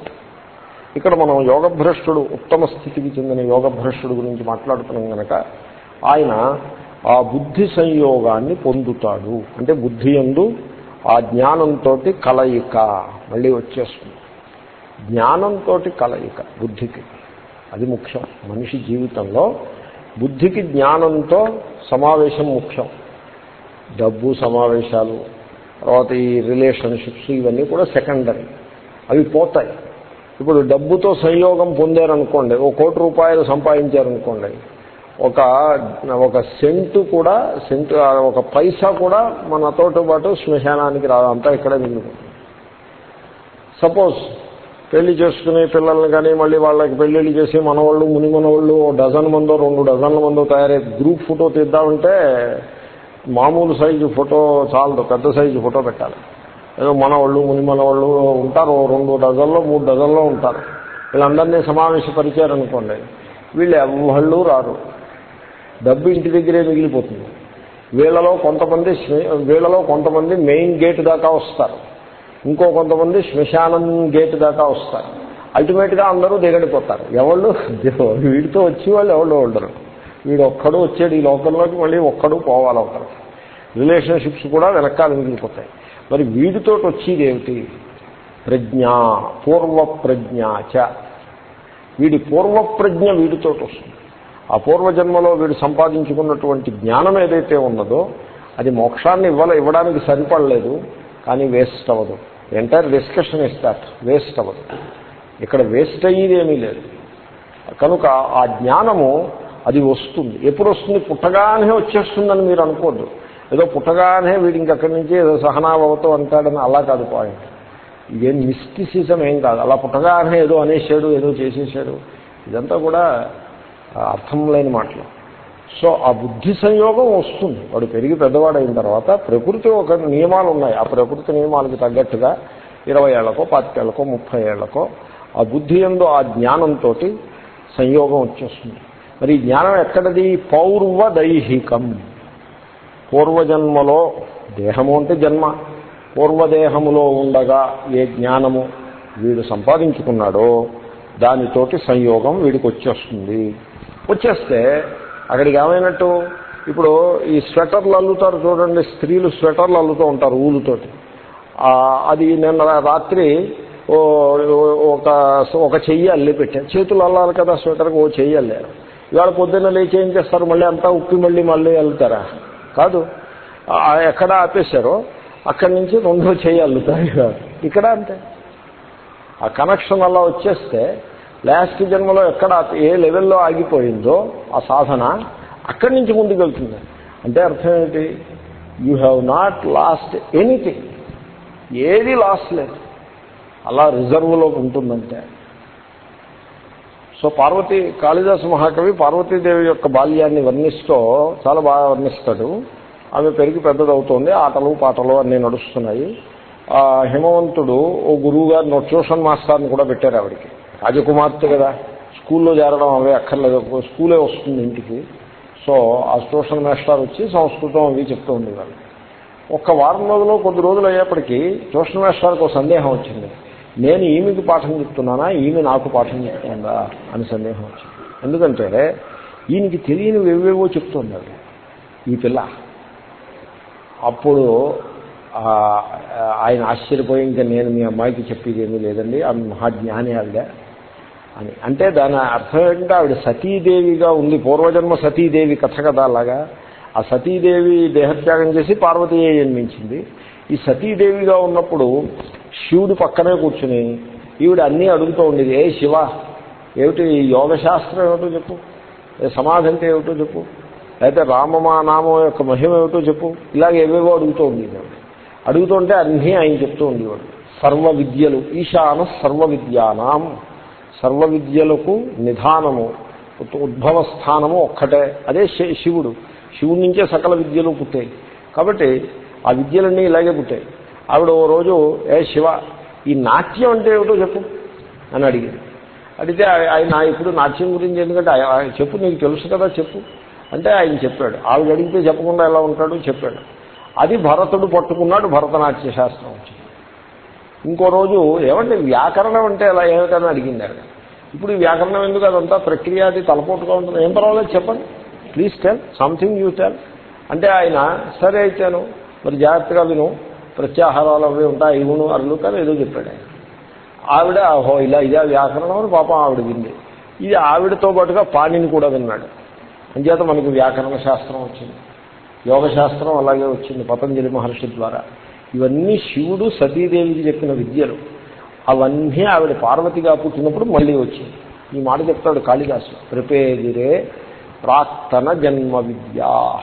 ఇక్కడ మనం యోగభ్రష్టుడు ఉత్తమ స్థితికి చెందిన యోగభ్రష్టుడు గురించి మాట్లాడుతున్నాం కనుక ఆయన ఆ బుద్ధి సంయోగాన్ని పొందుతాడు. అంటే బుద్ధి ఎందు ఆ జ్ఞానంతో కలయిక మళ్ళీ వచ్చేస్తుంది. జ్ఞానంతో కలయిక బుద్ధికి. అది ముఖ్యం. మనిషి జీవితంలో బుద్ధికి జ్ఞానంతో సమావేశం ముఖ్యం. డబ్బు సమావేశాలు తర్వాత ఈ రిలేషన్షిప్స్ ఇవన్నీ కూడా సెకండరీ. అవి పోతాయి. ఇప్పుడు డబ్బుతో సంయోగం పొందారనుకోండి ఒక కోటి రూపాయలు సంపాదించారనుకోండి ఒక ఒక సెంటు కూడా సెంటు ఒక పైసా కూడా మనతోటి పాటు శ్మశానానికి రాదు అంతా ఇక్కడే మిగిలిపోతుంది. సపోజ్ పెళ్ళి చేసుకునే పిల్లల్ని కానీ మళ్ళీ వాళ్ళకి పెళ్ళిళ్ళు చేసి మనవాళ్ళు ముని మనవాళ్ళు ఓ డజన్ మందో రెండు డజన్ల మందో తయారై గ్రూప్ ఫోటో తీద్దామంటే మామూలు సైజు ఫోటో చాలదు పెద్ద సైజు ఫోటో పెట్టాలి. ఏదో మనవాళ్ళు ముని మనవాళ్ళు ఉంటారు ఓ రెండు డజన్లో మూడు డజన్లో ఉంటారు. వీళ్ళందరినీ సమావేశపరిచారనుకోండి వీళ్ళు ఎవళ్ళు రారు. డబ్బు ఇంటి దగ్గరే మిగిలిపోతుంది. వీళ్ళలో కొంతమంది వీళ్ళలో కొంతమంది మెయిన్ గేట్ దాకా వస్తారు. ఇంకో కొంతమంది శ్మశానం గేట్ దాకా వస్తారు. అల్టిమేట్గా అందరూ దిగడిపోతారు. ఎవళ్ళు? వీడితో వచ్చి వాళ్ళు ఎవళ్ళు ఉండరు. వీడు ఒక్కడు వచ్చాడు ఈ లోకంలోకి మళ్ళీ ఒక్కడు పోవాలవుతారు రిలేషన్షిప్స్ కూడా వెనకాల మిగిలిపోతాయి. మరి వీడితో వచ్చేది ఏమిటి? ప్రజ్ఞ పూర్వ ప్రజ్ఞాచ వీడి పూర్వప్రజ్ఞ వీడితో వస్తుంది. ఆ పూర్వజన్మలో వీడు సంపాదించుకున్నటువంటి జ్ఞానం ఏదైతే ఉన్నదో అది మోక్షాన్ని ఇవ్వాల ఇవ్వడానికి సరిపడలేదు కానీ వేస్ట్ అవ్వదు. ఎంటైర్ డిస్కషన్ ఇస్తారు వేస్ట్ అవ్వదు ఇక్కడ వేస్ట్ అయ్యేది ఏమీ లేదు. కనుక ఆ జ్ఞానము అది వస్తుంది. ఎప్పుడు వస్తుంది? పుట్టగానే వచ్చేస్తుందని మీరు అనుకోద్దు. ఏదో పుట్టగానే వీడి ఇంకక్కడి నుంచి ఏదో సహనాభవతో అంటాడని అలా కాదు పాయింట్ ఇదేం మిస్టిసిజం ఏం కాదు. అలా పుట్టగానే ఏదో అనేసాడు ఏదో చేసేసాడు ఇదంతా కూడా అర్థం లేని మాటలు. సో ఆ బుద్ధి సంయోగం వస్తుంది. వాడు పెరిగి పెద్దవాడైన తర్వాత ప్రకృతి ఒక నియమాలు ఉన్నాయి ఆ ప్రకృతి నియమాలకు తగ్గట్టుగా ఇరవై ఏళ్ళకో పాతికేళ్ళకో ముప్పై ఏళ్ళకో ఆ బుద్ధి ఎందు ఆ జ్ఞానంతో సంయోగం వచ్చేస్తుంది. మరి జ్ఞానం ఎక్కడది? పౌర్వ దైహికం పూర్వజన్మలో దేహము అంటే జన్మ. పూర్వదేహములో ఉండగా ఏ జ్ఞానము వీడు సంపాదించుకున్నాడో దానితోటి సంయోగం వీడికి వచ్చేస్తుంది. వచ్చేస్తే అక్కడికి ఏమైనట్టు? ఇప్పుడు ఈ స్వెటర్లు అల్లుతారు చూడండి స్త్రీలు స్వెటర్లు అల్లుతూ ఉంటారు ఊలుతోటి అది నిన్న రాత్రి ఓ ఒక ఒక చెయ్యి అల్లి పెట్టారు చేతులు అల్లాలి కదా స్వెటర్కి ఓ చెయ్యి అల్లారు ఇవాళ పొద్దున్న లేచి ఏం చేస్తారు? మళ్ళీ అంతా ఉప్పి మళ్ళీ మళ్ళీ వెళ్తారా కాదు. ఎక్కడ ఆపేశారో అక్కడి నుంచి రెండో చెయ్యి అల్లుతారు ఇక్కడ అంతే. ఆ కనెక్షన్ అలా వచ్చేస్తే లాస్ట్ జన్మలో ఎక్కడ ఏ లెవెల్లో ఆగిపోయిందో ఆ సాధన అక్కడి నుంచి ముందుకు వెళ్తుంది అంటే అర్థం ఏంటి? You have not lost anything ఏది లాస్ లేదు. అలా రిజర్వ్లో ఉంటుందంటే. సో పార్వతి కాళిదాసు మహాకవి పార్వతీదేవి యొక్క బాల్యాన్ని వర్ణిస్తూ చాలా బాగా వర్ణిస్తాడు. ఆమె పెరిగి పెద్దదవుతోంది ఆటలు పాటలు అన్నీ నడుస్తున్నాయి. హిమవంతుడు ఓ గురువు గారిని ట్యూషన్ మాస్టర్ని కూడా పెట్టారు ఆవిడికి. రాజకుమార్తె కదా. స్కూల్లో చేరడం అవే అక్కర్లేదు. స్కూలే వస్తుంది ఇంటికి. సో ఆ ట్యూషన్ మాస్టర్ వచ్చి సంస్కృతం అవి చెప్తూ ఉండేవాళ్ళు. ఒక్క వారం రోజులు కొద్ది రోజులు అయ్యేప్పటికీ ట్యూషన్ మాస్టర్కి ఒక సందేహం వచ్చింది. నేను ఈమెకి పాఠం చెప్తున్నానా? ఈమె నాకు పాఠం చెప్తుందా? అని సందేహం వచ్చింది. ఎందుకంటే ఈయనకి తెలియని ఏవేవో చెప్తుంది ఈ పిల్ల. అప్పుడు ఆయన ఆశ్చర్యపోయి ఇంకా నేను మీ అమ్మాయికి చెప్పేది ఏమీ లేదండి. ఆమె మహాజ్ఞాని ఆవిడ. అని. అంటే దాని అర్థం ఏంటంటే ఆవిడ సతీదేవిగా ఉంది. పూర్వజన్మ సతీదేవి కథ కదా అలాగా. ఆ సతీదేవి దేహత్యాగం చేసి పార్వతీయే జన్మించింది. ఈ సతీదేవిగా ఉన్నప్పుడు శివుడు పక్కనే కూర్చుని ఈవిడ అన్నీ అడుగుతూ ఉండేది ఏ శివ ఏమిటి యోగ యోగశాస్త్రం ఏమిటో చెప్పు ఏ సమాధి అంటే ఏమిటో చెప్పు అయితే రామమా నామం యొక్క మహిమ ఏమిటో చెప్పు. ఇలాగ ఏవేవో అడుగుతూ ఉండేది ఆవిడ. అడుగుతుంటే అన్నీ ఆయన చెప్తూ ఉండేవాడు. సర్వ విద్యలు ఈశాన సర్వ విద్యానాం సర్వ విద్యలకు నిధానము ఉద్భవ స్థానము ఒక్కటే. అదే శి- శివుడు. శివుడి నుంచే సకల విద్యలు పుట్టాయి. కాబట్టి ఆ విద్యలన్నీ ఇలాగే పుట్టాయి. ఆవిడ ఓ రోజు ఏ శివ ఈ నాట్యం అంటే ఏమిటో చెప్పు అని అడిగింది. అడిగితే ఆయన ఇప్పుడు నాట్యం గురించి ఎందుకంటే ఆయన చెప్పు నీకు తెలుసు కదా చెప్పు. అంటే ఆయన చెప్పాడు. ఆవిడ అడిగితే చెప్పకుండా ఎలా ఉంటాడు? చెప్పాడు. అది భరతుడు పట్టుకున్నాడు భరతనాట్య శాస్త్రం వచ్చింది ఇంకో రోజు ఏమంటే వ్యాకరణం అంటే ఎలా ఏమిటని అడిగింది ఆవిడ ఇప్పుడు ఈ వ్యాకరణం ఎందుకు అదంతా ప్రక్రియ అది తలపోటుగా ఉంటుంది? ఏం పర్వాలేదు చెప్పండి. Please tell something you tell అంటే ఆయన సరే అయితేను మరి జాగ్రత్తగా విను. ప్రత్యాహారాలు అవి ఉంటాయి ఇవును అరులు కానీ ఏదో చెప్పాడు ఆయన. ఆవిడ ఓహో ఇలా ఇదే వ్యాకరణం అని పాపం ఆవిడ వింది. ఇది ఆవిడతో పాటుగా పాణిని కూడా విన్నాడు. అంచేత మనకు వ్యాకరణ శాస్త్రం వచ్చింది. యోగ శాస్త్రం అలాగే వచ్చింది పతంజలి మహర్షి ద్వారా. ఇవన్నీ శివుడు సతీదేవికి చెప్పిన విద్యలు. అవన్నీ ఆవిడ పార్వతిగా పుట్టినప్పుడు మళ్ళీ వచ్చింది. ఈ మాట చెప్తాడు కాళిదాసు. ప్రపేదిరే ప్రాక్తన జన్మ విద్యా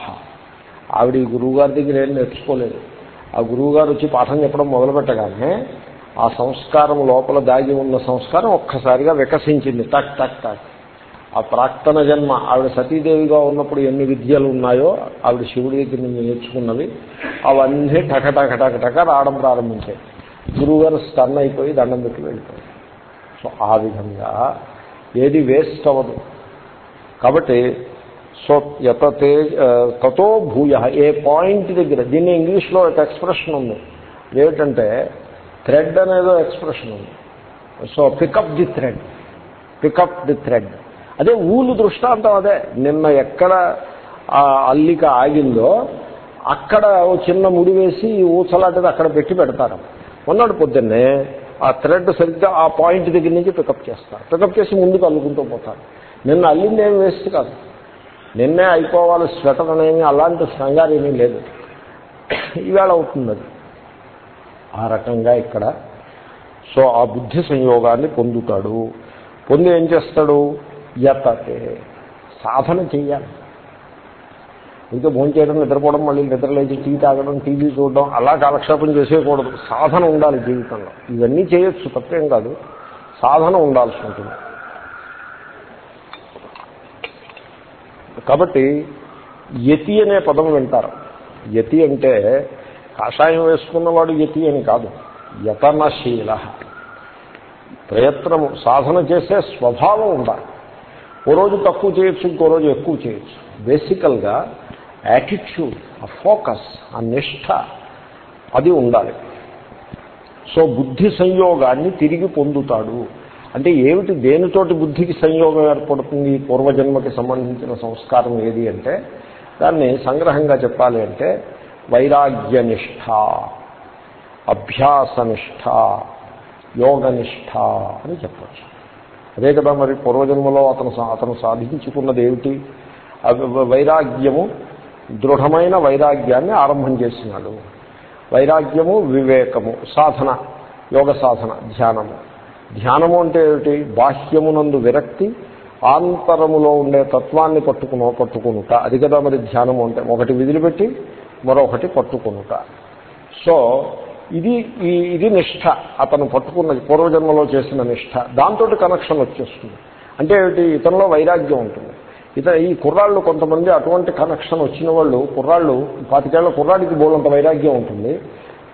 ఆవిడ ఈ గురువుగారి దగ్గర ఏం నేర్చుకోలేదు. ఆ గురువుగారు వచ్చి పాఠం చెప్పడం మొదలుపెట్టగానే ఆ సంస్కారం లోపల దాగి ఉన్న సంస్కారం ఒక్కసారిగా వికసించింది. టక్ టక్ టక్. ఆ ప్రాక్తన జన్మ ఆవిడ సతీదేవిగా ఉన్నప్పుడు ఎన్ని విద్యలు ఉన్నాయో ఆవిడ శివుడి దగ్గర నుంచి నేర్చుకున్నవి అవన్నీ టక టక టక టక రావడం ప్రారంభించాయి. గురువుగారు స్టన్ అయిపోయి దండం పెట్టి వెళ్ళిపోయారు. సో ఆ విధంగా ఏది వేస్ట్ అవ్వదు. కాబట్టి సో యతతే తతో భూయ ఏ పాయింట్ దగ్గర దీన్ని ఇంగ్లీష్లో ఒక ఎక్స్ప్రెషన్ ఉంది. ఏమిటంటే థ్రెడ్ అనేదో ఎక్స్ప్రెషన్ ఉంది. So pick up the thread pick up the thread అదే ఊలు దృష్టాంతం అదే. నిన్న ఎక్కడ ఆ అల్లిక ఆగిందో అక్కడ ఓ చిన్న ముడి వేసి ఊసలాంటిది అక్కడ పెట్టి పెడతారు. మొన్నటి పొద్దున్నే ఆ థ్రెడ్ సరిగ్గా ఆ పాయింట్ దగ్గర నుంచి పికప్ చేస్తారు. పికప్ చేసి ముందుకు అల్లుకుంటూ పోతారు. నిన్న అల్లింది ఏం వేస్ట్ కాదు. నిన్నే అయిపోవాలి స్వెటర్ అనేమి అలాంటి సంగారు ఏమీ లేదు. ఈవేళ అవుతుంది అది. ఆ రకంగా ఇక్కడ సో ఆ బుద్ధి సంయోగాన్ని పొందుతాడు. పొంది ఏం చేస్తాడు? యతతే సాధన చేయాలి. ఇంకా భోజనం చేయడం నిద్రపోవడం మళ్ళీ నిద్రలేచి టీ తాగడం టీవీ చూడడం అలా కాలక్షేపం చేసేయకూడదు. సాధన ఉండాలి జీవితంలో. ఇవన్నీ చేయొచ్చు తప్పేం కాదు. సాధన ఉండాల్సి ఉంటుంది. కాబట్టి యతి అనే పదం వింటారు. యతి అంటే కాషాయం వేసుకున్నవాడు యతి అని కాదు. యతనశీల. ప్రయత్నము సాధన చేసే స్వభావం ఉండాలి. ఓ రోజు తక్కువ చేయొచ్చు ఇంకో రోజు ఎక్కువ చేయొచ్చు. బేసికల్గా యాటిట్యూడ్ ఆ ఫోకస్ ఆ నిష్ఠ అది ఉండాలి. సో బుద్ధి సంయోగాన్ని తిరిగి పొందుతాడు. అంటే ఏమిటి దేనితోటి బుద్ధికి సంయోగం ఏర్పడుతుంది? పూర్వజన్మకి సంబంధించిన సంస్కారం ఏది అంటే దాన్ని సంగ్రహంగా చెప్పాలి అంటే వైరాగ్యనిష్ట అభ్యాసనిష్ట యోగనిష్ట అని చెప్పచ్చు. అదే కదా మరి పూర్వజన్మలో అతను అతను సాధించుకున్నది ఏమిటి? వైరాగ్యము దృఢమైన వైరాగ్యాన్ని ఆరంభం చేసినాడు. వైరాగ్యము వివేకము సాధన యోగ సాధన ధ్యానము. ధ్యానము అంటే ఏమిటి? బాహ్యమునందు విరక్తి ఆంతరములో ఉండే తత్వాన్ని పట్టుకును పట్టుకునుట. అది కదా మరి ధ్యానము అంటే. ఒకటి విదిలిపెట్టి మరొకటి పట్టుకునుట. సో ఇది ఇది నిష్ఠ. అతను పట్టుకున్నది పూర్వజన్మలో చేసిన నిష్ఠ. దాంతో కనెక్షన్ వచ్చేస్తుంది. అంటే ఇతనిలో వైరాగ్యం ఉంటుంది. ఇత ఈ కుర్రాళ్ళు కొంతమంది అటువంటి కనెక్షన్ వచ్చిన వాళ్ళు కుర్రాళ్ళు పాతికేళ్ళ కుర్రాడికి బోలంత వైరాగ్యం ఉంటుంది.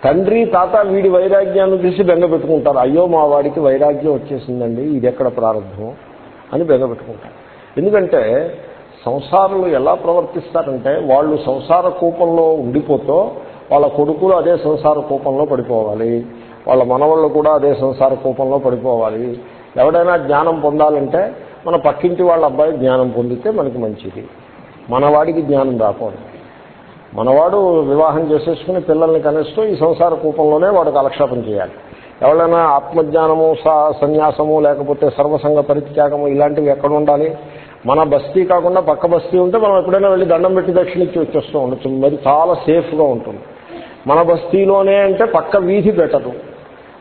తండ్రి తాత వీడి వైరాగ్యాన్ని తీసి బెంగ పెట్టుకుంటారు. అయ్యో మా వాడికి వైరాగ్యం వచ్చేసిందండి. ఇది ఎక్కడ ప్రారంభం? అని బెంగ పెట్టుకుంటారు. ఎందుకంటే సంసారులు ఎలా ప్రవర్తిస్తారంటే వాళ్ళు సంసార కూపంలో ఉండిపోతూ వాళ్ళ కొడుకులు అదే సంసార కూపంలో పడిపోవాలి. వాళ్ళ మనవాళ్ళు కూడా అదే సంసార కూపంలో పడిపోవాలి. ఎవడైనా జ్ఞానం పొందాలంటే మన పక్కింటి వాళ్ళ అబ్బాయి జ్ఞానం పొందితే మనకి మంచిది. మనవాడికి జ్ఞానం రాకూడదు. మనవాడు వివాహం చేసేసుకుని పిల్లల్ని కనిస్తూ ఈ సంసార కూపంలోనే వాడు కాలక్షేపం చేయాలి. ఎవరైనా ఆత్మజ్ఞానము సన్యాసము లేకపోతే సర్వసంగ పరిత్యాగము ఇలాంటివి ఎక్కడ ఉండాలి? మన బస్తీ కాకుండా పక్క బస్తీ ఉంటే మనం ఎప్పుడైనా వెళ్ళి దండం పెట్టి దక్షిణిచ్చి వచ్చేస్తూ ఉండొచ్చు. మరి చాలా సేఫ్గా ఉంటుంది. మన బస్తీలోనే అంటే పక్క వీధి పెట్టదు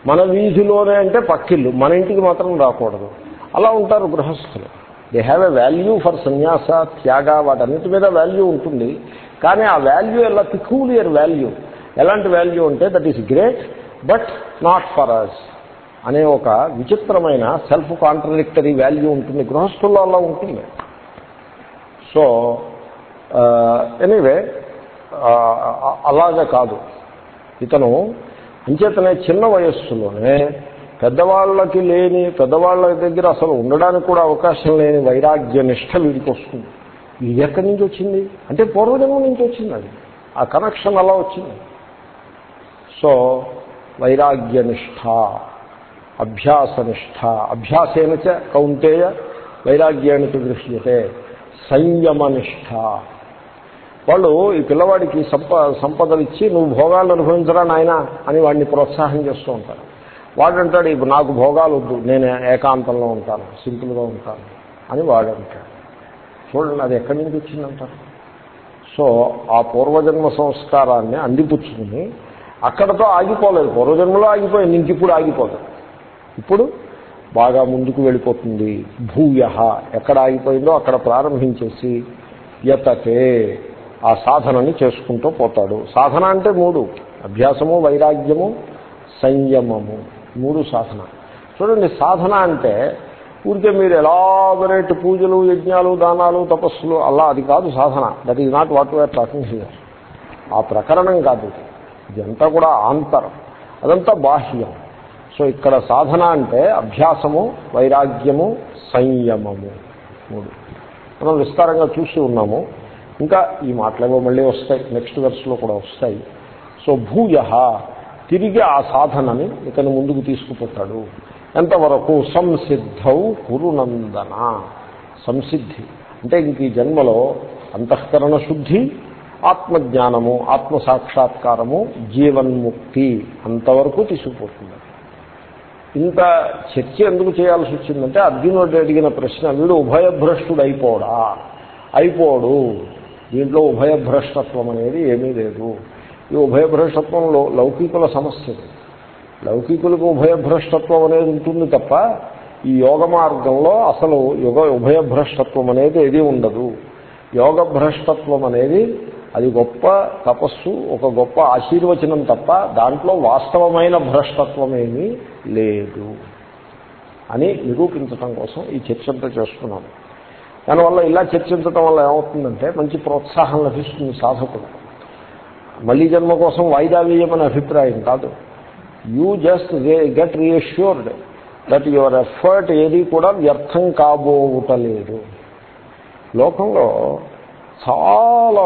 మన వీధిలోనే అంటే పక్కిల్లు. మన ఇంటికి మాత్రం రాకూడదు. అలా ఉంటారు గృహస్థులు. They have a value for సన్యాస త్యాగ వాటన్నిటి మీద వాల్యూ ఉంటుంది. కానీ ఆ వాల్యూ ఎలా? పిక్యూలియర్ వాల్యూ ఎలాంటి వాల్యూ అంటే that is great but not for us అనే ఒక విచిత్రమైన సెల్ఫ్ కాంట్రడిక్టరీ వాల్యూ ఉంటుంది. గృహస్థుల్లో అలా ఉంటుంది. సో ఎనీవే uh, అలాగే కాదు. ఇతను అంచేతనే చిన్న వయస్సులోనే పెద్దవాళ్ళకి లేని పెద్దవాళ్ళ దగ్గర అసలు ఉండడానికి కూడా అవకాశం లేని వైరాగ్య నిష్ట వీడికి వస్తుంది. ఇది ఎక్కడి నుంచి వచ్చింది? అంటే పూర్వజన్మ నుంచి వచ్చింది అది. ఆ కనెక్షన్ అలా వచ్చింది. సో వైరాగ్యనిష్ట అభ్యాసనిష్ట అభ్యాసేన కౌంటేయ వైరాగ్యానికి దృశ్యతే. సంయమనిష్ట వాళ్ళు ఈ పిల్లవాడికి సంప సంపదలు ఇచ్చి నువ్వు భోగాలు అనుభవించరా నాయన అని వాడిని ప్రోత్సాహం చేస్తూ ఉంటారు. వాడు అంటాడు ఇప్పుడు నాకు భోగాలు వద్దు నేను ఏకాంతంలో ఉంటాను సింపుల్గా ఉంటాను అని వాడు అంటాడు చూడండి అది ఎక్కడి నుంచి వచ్చిందంటారు సో ఆ పూర్వజన్మ సంస్కారాన్ని అందిపుచ్చుకుని అక్కడతో ఆగిపోలేదు. పూర్వజన్మలో ఆగిపోయింది ఇంక ఇప్పుడు ఆగిపోదు. ఇప్పుడు బాగా ముందుకు వెళ్ళిపోతుంది. భూయ ఎక్కడ ఆగిపోయిందో అక్కడ ప్రారంభించేసి యతతే ఆ సాధనని చేసుకుంటూ పోతాడు. సాధన అంటే మూడు. అభ్యాసము వైరాగ్యము సంయమము. మూడు సాధన. చూడండి సాధన అంటే ఊరికే మీరు ఎలాబరేట్ పూజలు యజ్ఞాలు దానాలు తపస్సులు అలా అది కాదు సాధన. That is not what we're talking here ఆ ప్రకరణం కాదు ఇదంతా కూడా ఆంతరం. అదంతా బాహ్యం. సో ఇక్కడ సాధన అంటే అభ్యాసము వైరాగ్యము సంయమము. మూడు. మనం విస్తారంగా చూసి ఉన్నాము. ఇంకా ఈ మాటలేవో మళ్ళీ వస్తాయి నెక్స్ట్ వెర్స్లో కూడా వస్తాయి. సో భూయ తిరిగి ఆ సాధనని ఇతను ముందుకు తీసుకుపోతాడు. ఎంతవరకు? సంసిద్ధౌ కురునందన. సంసిద్ధి. అంటే ఇంక ఈ జన్మలో అంతఃకరణ శుద్ధి ఆత్మజ్ఞానము ఆత్మ సాక్షాత్కారము జీవన్ముక్తి అంతవరకు తీసుకుపోతుంది. ఇంత చర్చ ఎందుకు చేయాల్సి వచ్చిందంటే అర్జునుడు అడిగిన ప్రశ్న వీడు ఉభయభ్రష్టుడు అయిపోడా అయిపోడు. దీంట్లో ఉభయభ్రష్టత్వం అనేది ఏమీ లేదు. ఈ ఉభయభ్రష్టత్వంలో లౌకికుల సమస్య లౌకికులకు ఉభయభ్రష్టత్వం అనేది ఉంటుంది తప్ప ఈ యోగ మార్గంలో అసలు యుగ ఉభయభ్రష్టత్వం అనేది ఏది ఉండదు. యోగ భ్రష్టత్వం అనేది అది గొప్ప తపస్సు ఒక గొప్ప ఆశీర్వచనం తప్ప దాంట్లో వాస్తవమైన భ్రష్టత్వం ఏమీ లేదు అని నిరూపించటం కోసం ఈ చర్చ అంతా చేస్తున్నాను దానివల్ల ఇలా చర్చించడం వల్ల ఏమవుతుందంటే మంచి ప్రోత్సాహం లభిస్తుంది సాధకుడు. మళ్ళీ జన్మ కోసం వాయిదా వేయమనే అభిప్రాయం కాదు. You just get reassured that your effort ఏది కూడా వ్యర్థం కాబోవుటలేదు లోకంలో చాలా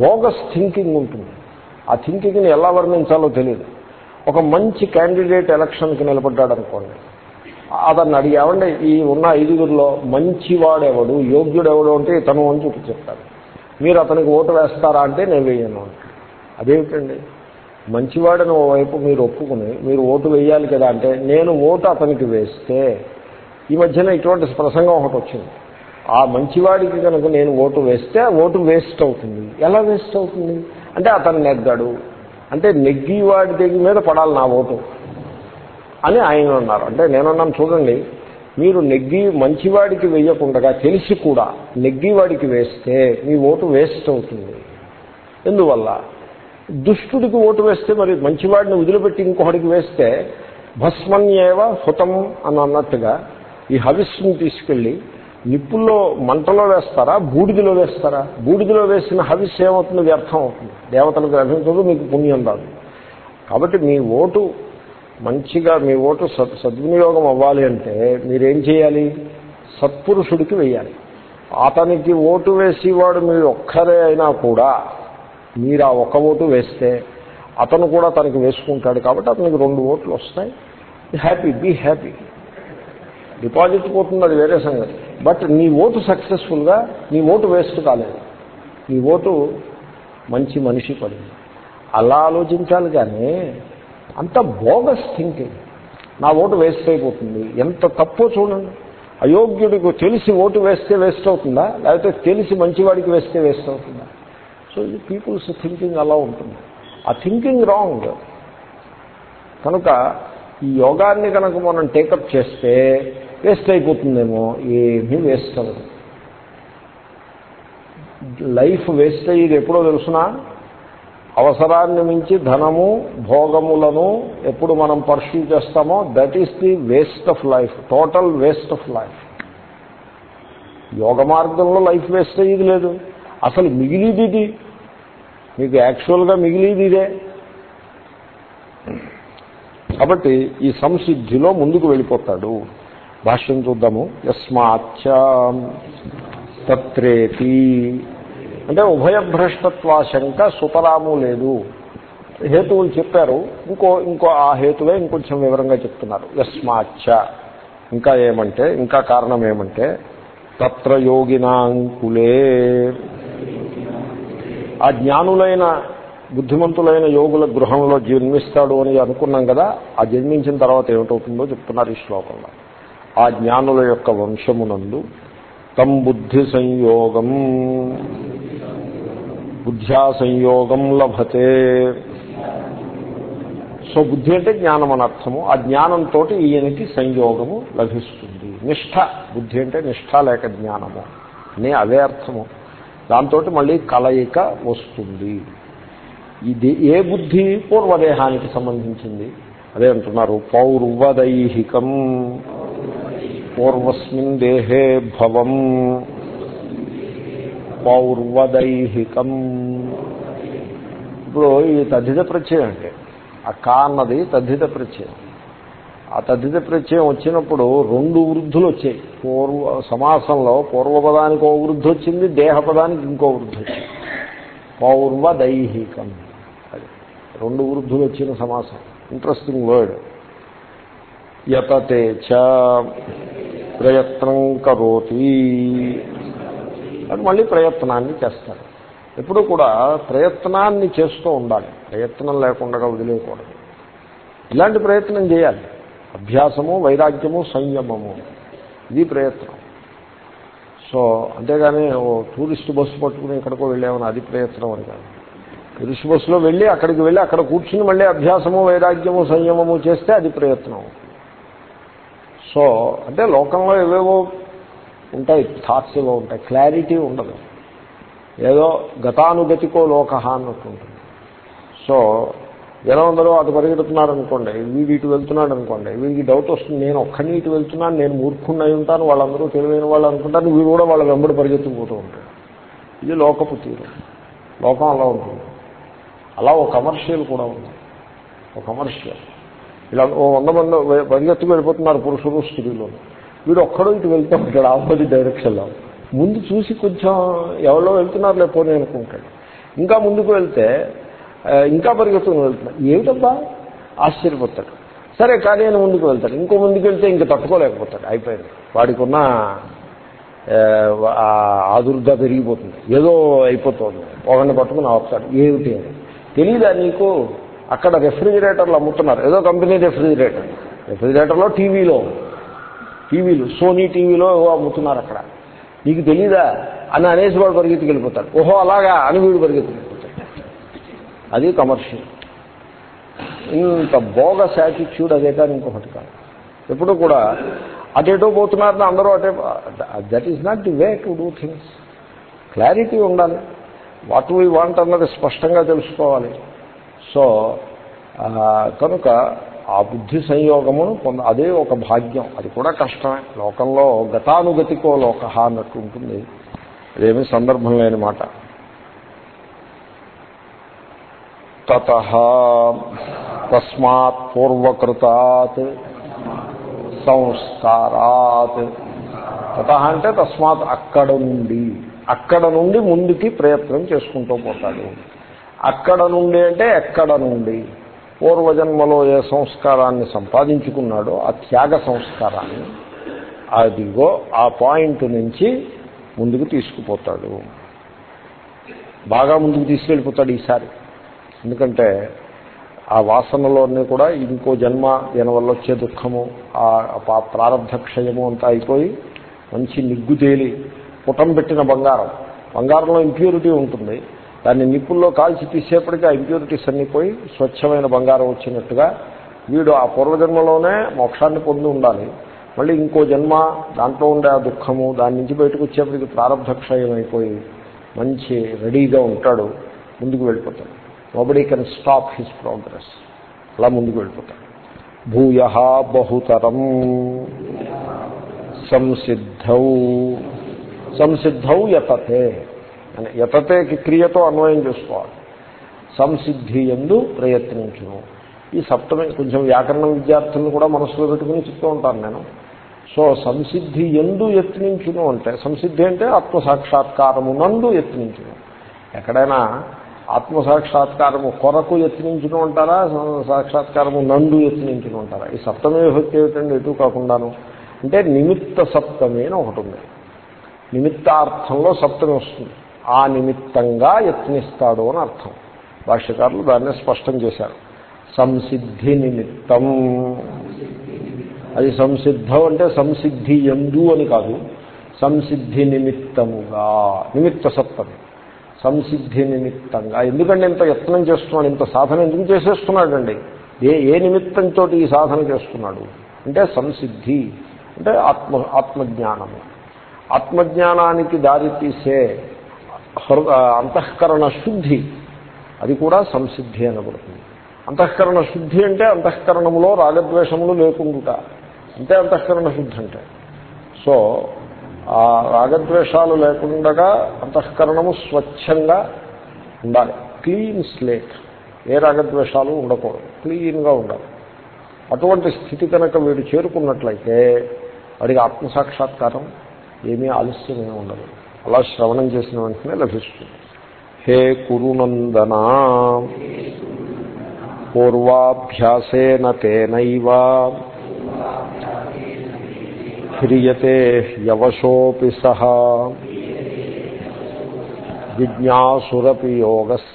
బోగస్ థింకింగ్ ఉంటుంది. ఆ థింకింగ్ని ఎలా వర్ణించాలో తెలియదు ఒక మంచి క్యాండిడేట్ ఎలక్షన్కి నిలబడ్డాడు అనుకోండి అతన్ని అడిగి ఈ ఉన్న ఐదుగురిలో మంచివాడెవడు యోగ్యుడెవడు అంటే ఇతను అని చూపి చెప్తాడు మీరు అతనికి ఓటు వేస్తారా అంటే నేను వేయను అదేమిటండి? మంచివాడని ఓవైపు మీరు ఒప్పుకుని మీరు ఓటు వేయాలి కదా అంటే నేను ఓటు అతనికి వేస్తే ఈ మధ్యన ఇటువంటి ప్రసంగం ఒకటి వచ్చింది. ఆ మంచివాడికి కనుక నేను ఓటు వేస్తే ఓటు వేస్ట్ అవుతుంది. ఎలా వేస్ట్ అవుతుంది? అంటే అతను నెగ్గాడు. అంటే నెగ్గివాడి దగ్గర మీద పడాలి నా ఓటు. అని ఆయన అన్నారు అంటే నేనున్నాను చూడండి మీరు నెగ్గి మంచివాడికి వేయకుండా తెలిసి కూడా నెగ్గివాడికి వేస్తే మీ ఓటు వేస్ట్ అవుతుంది. ఎందువల్ల? దుష్టుడికి ఓటు వేస్తే మరి మంచివాడిని వదిలిపెట్టి ఇంకొకడికి వేస్తే భస్మన్యేవ హుతం అని అన్నట్టుగా ఈ హవిస్సును తీసుకెళ్ళి నిప్పుల్లో మంటలో వేస్తారా బూడిదిలో వేస్తారా? బూడిదిలో వేసిన హవిస్ ఏమవుతుంది? వ్యర్థం అవుతుంది. దేవతలకు లభించదు మీకు పుణ్యం రాదు. కాబట్టి మీ ఓటు మంచిగా మీ ఓటు సద్ సద్వినియోగం అవ్వాలి అంటే మీరేం చేయాలి? సత్పురుషుడికి వేయాలి అతనికి ఓటు వేసేవాడు మీరు ఒక్కరే అయినా కూడా మీరు ఆ ఒక్క ఓటు వేస్తే అతను కూడా తనకి వేసుకుంటాడు కాబట్టి అతనికి రెండు ఓట్లు వస్తాయి. హ్యాపీ బీ హ్యాపీ డిపాజిట్ పోతుంది అది వేరే సంగతి. బట్ నీ ఓటు సక్సెస్ఫుల్గా నీ ఓటు వేస్ట్ కాలేదు. నీ ఓటు మంచి మనిషి పడింది. అలా ఆలోచించాలి కానీ అంత బోగస్ థింకింగ్. నా ఓటు వేస్ట్ అయిపోతుంది. ఎంత తప్పో చూడండి. అయోగ్యుడికి తెలిసి ఓటు వేస్తే వేస్ట్ అవుతుందా? లేకపోతే తెలిసి మంచివాడికి వేస్తే వేస్ట్ అవుతుందా? సో ఇది పీపుల్స్ థింకింగ్ అలా ఉంటుంది. ఆ థింకింగ్ రాంగ్ కనుక ఈ యోగాన్ని కనుక మనం టేకప్ చేస్తే వేస్ట్ అయిపోతుందేమో? ఏమీ వేస్ట్ అవ్వదు. లైఫ్ వేస్ట్ అయ్యేది ఎప్పుడో తెలుసునా? అవసరాన్ని మించి ధనము భోగములను ఎప్పుడు మనం పర్సూ చేస్తామో that is the waste of life total waste of life యోగ మార్గంలో లైఫ్ వేస్ట్ అయ్యేది లేదు. అసలు మిగిలిది ఇది. మీకు యాక్చువల్గా మిగిలిది ఇదే. కాబట్టి ఈ సంసిద్ధిలో ముందుకు వెళ్ళిపోతాడు. భాష్యం చూద్దాము. యస్మాచ్చ తత్రేతి అంటే ఉభయభ్రష్టత్వాశంక సుతరాము లేదు. హేతువులు చెప్పారు. ఇంకో ఇంకో ఆ హేతువే ఇంకొంచెం వివరంగా చెప్తున్నారు. యస్మాచ్చ. ఇంకా ఏమంటే ఇంకా కారణం ఏమంటే తత్ర యోగినాంకులే ఆ జ్ఞానులైన బుద్ధిమంతులైన యోగుల గృహంలో జన్మిస్తాడు అని అనుకున్నాం కదా ఆ జన్మించిన తర్వాత ఏమిటవుతుందో చెప్తున్నారు ఈ శ్లోకంలో. ఆ జ్ఞానుల యొక్క వంశమునందు తం బుద్ధి సంయోగం. బుద్ధ్యా సంయోగం లభతే. సో బుద్ధి అంటే జ్ఞానం అనర్థము ఆ జ్ఞానంతో ఈయనకి సంయోగము లభిస్తుంది. నిష్ఠ బుద్ధి అంటే నిష్ఠ లేక జ్ఞానము. అని అదే అర్థము. దాంతో మళ్ళీ కలయిక వస్తుంది. ఇది ఏ బుద్ధి పూర్వదేహానికి సంబంధించింది? అదే అంటున్నారు. పౌర్వదైహికం. పూర్వస్మిన్ దేహే భవం. పౌర్వదైహికం. ఇప్పుడు ఈ తద్ధిత ప్రత్యయం అంటే ఆ కా అన్నది తద్ధిత ప్రత్యయం. ఆ తద్ధిత ప్రత్యయం వచ్చినప్పుడు రెండు వృద్ధులు వచ్చాయి. పూర్వ సమాసంలో పూర్వపదానికి ఓ వృద్ధి వచ్చింది దేహపదానికి ఇంకో వృద్ధి వచ్చింది. పౌర్వదైహికం. అది రెండు వృద్ధులు వచ్చిన సమాసం. ఇంట్రెస్టింగ్ వర్డ్ యతతే చ ప్రయత్నం కరోతి. అని మళ్ళీ ప్రయత్నాన్ని చేస్తారు. ఎప్పుడు కూడా ప్రయత్నాన్ని చేస్తూ ఉండాలి. ప్రయత్నం లేకుండా వదిలేయకూడదు. ఇలాంటి ప్రయత్నం చేయాలి. అభ్యాసము వైరాగ్యము సంయమము. ఇది ప్రయత్నం. సో అంతేగాని ఓ టూరిస్ట్ బస్సు పట్టుకుని ఎక్కడికో వెళ్ళామని అది ప్రయత్నం అని కాదు. టూరిస్ట్ బస్సులో వెళ్ళి అక్కడికి వెళ్ళి అక్కడ కూర్చుని మళ్ళీ అభ్యాసము వైరాగ్యము సంయమము చేస్తే అది ప్రయత్నం. సో అంటే లోకంలో ఏవేవో ఉంటాయి థాట్స్ ఏవో ఉంటాయి. క్లారిటీ ఉండదు. ఏదో గతానుగతికో లోక అన్నట్టు ఉంటుంది. సో జనం అందరూ అటు పరిగెడుతున్నారు అనుకోండి వీడు ఇటు వెళ్తున్నాడు అనుకోండి వీడికి డౌట్ వస్తుంది నేను ఒక్కడిని ఇటు వెళ్తున్నాను నేను మూర్ఖుణ్ణి ఉంటాను వాళ్ళందరూ తెలివైన వాళ్ళు అనుకుంటాను వీడు కూడా వాళ్ళ వెంబడి పరిగెత్తుకుపోతూ ఉంటాడు. ఇది లోకపు తీరు. లోకం అలా ఉంటుంది. అలా ఒక కమర్షియల్ కూడా ఉంది. ఒక కమర్షియల్ ఇలా ఓ వంద మంది పరిగెత్తుకు వెళ్ళిపోతున్నారు పురుషులు స్త్రీలు. వీడు ఒక్కడో ఇటు వెళ్తూ ఉంటాడు ఆపోజిట్ డైరెక్షన్లో. ముందు చూసి కొంచెం ఎవరో వెళ్తున్నారు పోనీ అనుకుంటాడు. ఇంకా ముందుకు వెళ్తే ఇంకా పరిగెత్తుకుని వెళ్తున్నాడు. ఏమిటబ్బా? ఆశ్చర్యపోతాడు. సరే కానీ అని ముందుకు వెళ్తాడు. ఇంకో ముందుకు వెళ్తే ఇంకా తట్టుకోలేకపోతాడు. అయిపోయింది. వాడికి ఉన్న ఆదుర్గా పెరిగిపోతుంది. ఏదో అయిపోతుంది. ఒకరిని పట్టుకుని ఆపుతాడు. ఏమిటి అని. తెలియదా నీకు? అక్కడ రెఫ్రిజిరేటర్లు అమ్ముతున్నారు. ఏదో కంపెనీ రెఫ్రిజిరేటర్ రెఫ్రిజిరేటర్లో టీవీలో. టీవీలు సోనీ టీవీలో అమ్ముతున్నారు అక్కడ. నీకు తెలీదా? అని అనేసి వాడు పరిగెత్తుకు వెళ్ళిపోతాడు. ఓహో అలాగా? అని వీడు పరిగెత్తుకెళ్ళిపోతాడు అది కమర్షియల్. ఇంత బోగస్ యాటిట్యూడ్ అదే కానీ ఇంకొకటి కాదు. ఎప్పుడు కూడా అటేటో పోతున్నారని అందరూ అటే that is not the way to do things clarity ఉండాలి. వాట్ వీ వాంట్ అన్నది స్పష్టంగా తెలుసుకోవాలి. సో కనుక ఆ బుద్ధి సంయోగమును పొంద అదే ఒక భాగ్యం. అది కూడా కష్టమే. లోకంలో గతానుగతికో లోక అన్నట్టు ఉంటుంది. అదేమి సందర్భం లేని మాట. తత తస్మాత్ పూర్వకృతాత్ సంస్కారాత్. తత అంటే తస్మాత్ అక్కడ నుండి అక్కడ నుండి ముందుకి ప్రయత్నం చేసుకుంటూ పోతాడు. అక్కడ నుండి అంటే ఎక్కడ నుండి? పూర్వజన్మలో ఏ సంస్కారాన్ని సంపాదించుకున్నాడో ఆ త్యాగ సంస్కారాన్ని అదిగో ఆ పాయింట్ నుంచి ముందుకు తీసుకుపోతాడు. బాగా ముందుకు తీసుకెళ్ళిపోతాడు ఈసారి. ఎందుకంటే ఆ వాసనలోనే కూడా ఇంకో జన్మ దీని వల్ల వచ్చే దుఃఖము ఆ ప్రారంభ క్షయము అంతా అయిపోయి మంచి నిగ్గు తేలి పుటం పెట్టిన బంగారం. బంగారంలో ఇంప్యూరిటీ ఉంటుంది. దాన్ని నిప్పుల్లో కాల్చి తీసేపటికి ఆ ఇంప్యూరిటీస్ అన్నీ పోయి స్వచ్ఛమైన బంగారం వచ్చినట్టుగా వీడు ఆ పూర్వజన్మలోనే మోక్షాన్ని పొంది ఉండాలి. మళ్ళీ ఇంకో జన్మ దాంట్లో ఉండే ఆ దుఃఖము దాని నుంచి బయటకు వచ్చేప్పటికి ప్రారంభ క్షయం అయిపోయి మంచి రెడీగా ఉంటాడు ముందుకు వెళ్ళిపోతాడు. Nobody can stop his progress అలా ముందుకు వెళ్ళిపోతాడు. భూయ బహుతరం సంసిద్ధౌ. సంసిద్ధౌ యతతే. అని యతతే క్రియతో అన్వయం చేసుకోవాలి. సంసిద్ధి ఎందు ప్రయత్నించును. ఈ సప్తమి కొంచెం వ్యాకరణ విద్యార్థులను కూడా మనసులో పెట్టుకుని చెప్తూ ఉంటాను నేను. సో సంసిద్ధి ఎందు యత్నించును అంటే సంసిద్ధి అంటే ఆత్మసాక్షాత్కారము నందు యత్నించును. ఎక్కడైనా ఆత్మసాక్షాత్కారము కొరకు యత్నించును అంటారా సాక్షాత్కారము నందు యత్నించును అంటారా? ఈ సప్తమే విభక్తి ఏమిటండి? ఎటు కాకుండాను. అంటే నిమిత్త సప్తమి అని ఒకటి ఉంది. నిమిత్తార్థంలో సప్తమి వస్తుంది. ఆ నిమిత్తంగా యత్నిస్తాడు అని అర్థం. భాష్యకారులు దాన్ని స్పష్టం చేశారు. సంసిద్ధి నిమిత్తం. అది సంసిద్ధం అంటే సంసిద్ధి ఎందు అని కాదు. సంసిద్ధి నిమిత్తముగా. నిమిత్త సప్తమి సంసిద్ధి నిమిత్తంగా. ఎందుకంటే ఇంత యత్నం చేస్తున్నాడు? ఇంత సాధన ఎందుకు చేసేస్తున్నాడండి? ఏ ఏ నిమిత్తంతో ఈ సాధన చేస్తున్నాడు? అంటే సంసిద్ధి. అంటే ఆత్మ ఆత్మజ్ఞానము. ఆత్మజ్ఞానానికి దారి తీసే అంతఃకరణ శుద్ధి అది కూడా సంసిద్ధి అనబడుతుంది. అంతఃకరణ శుద్ధి అంటే అంతఃకరణములో రాగద్వేషములు లేకుండా అంతే అంతఃకరణ శుద్ధి అంటే సో ఆ రాగద్వేషాలు లేకుండా అంతఃకరణము స్వచ్ఛంగా ఉండాలి. Clean slate. ఏ రాగద్వేషాలు ఉండకూడదు. క్లీన్గా ఉండాలి. అటువంటి స్థితి కనుక వీడు చేరుకున్నట్లయితే వాడికి ఆత్మసాక్షాత్కారం ఏమీ ఆలస్యమే ఉండదు. అలా శ్రవణం చేసిన వెంటనే లభిస్తుంది. హే కురునందన పూర్వాభ్యాసేన తేనైవ హ్రియతే యవశోపి సహ జిజ్ఞాసురపి యోగస్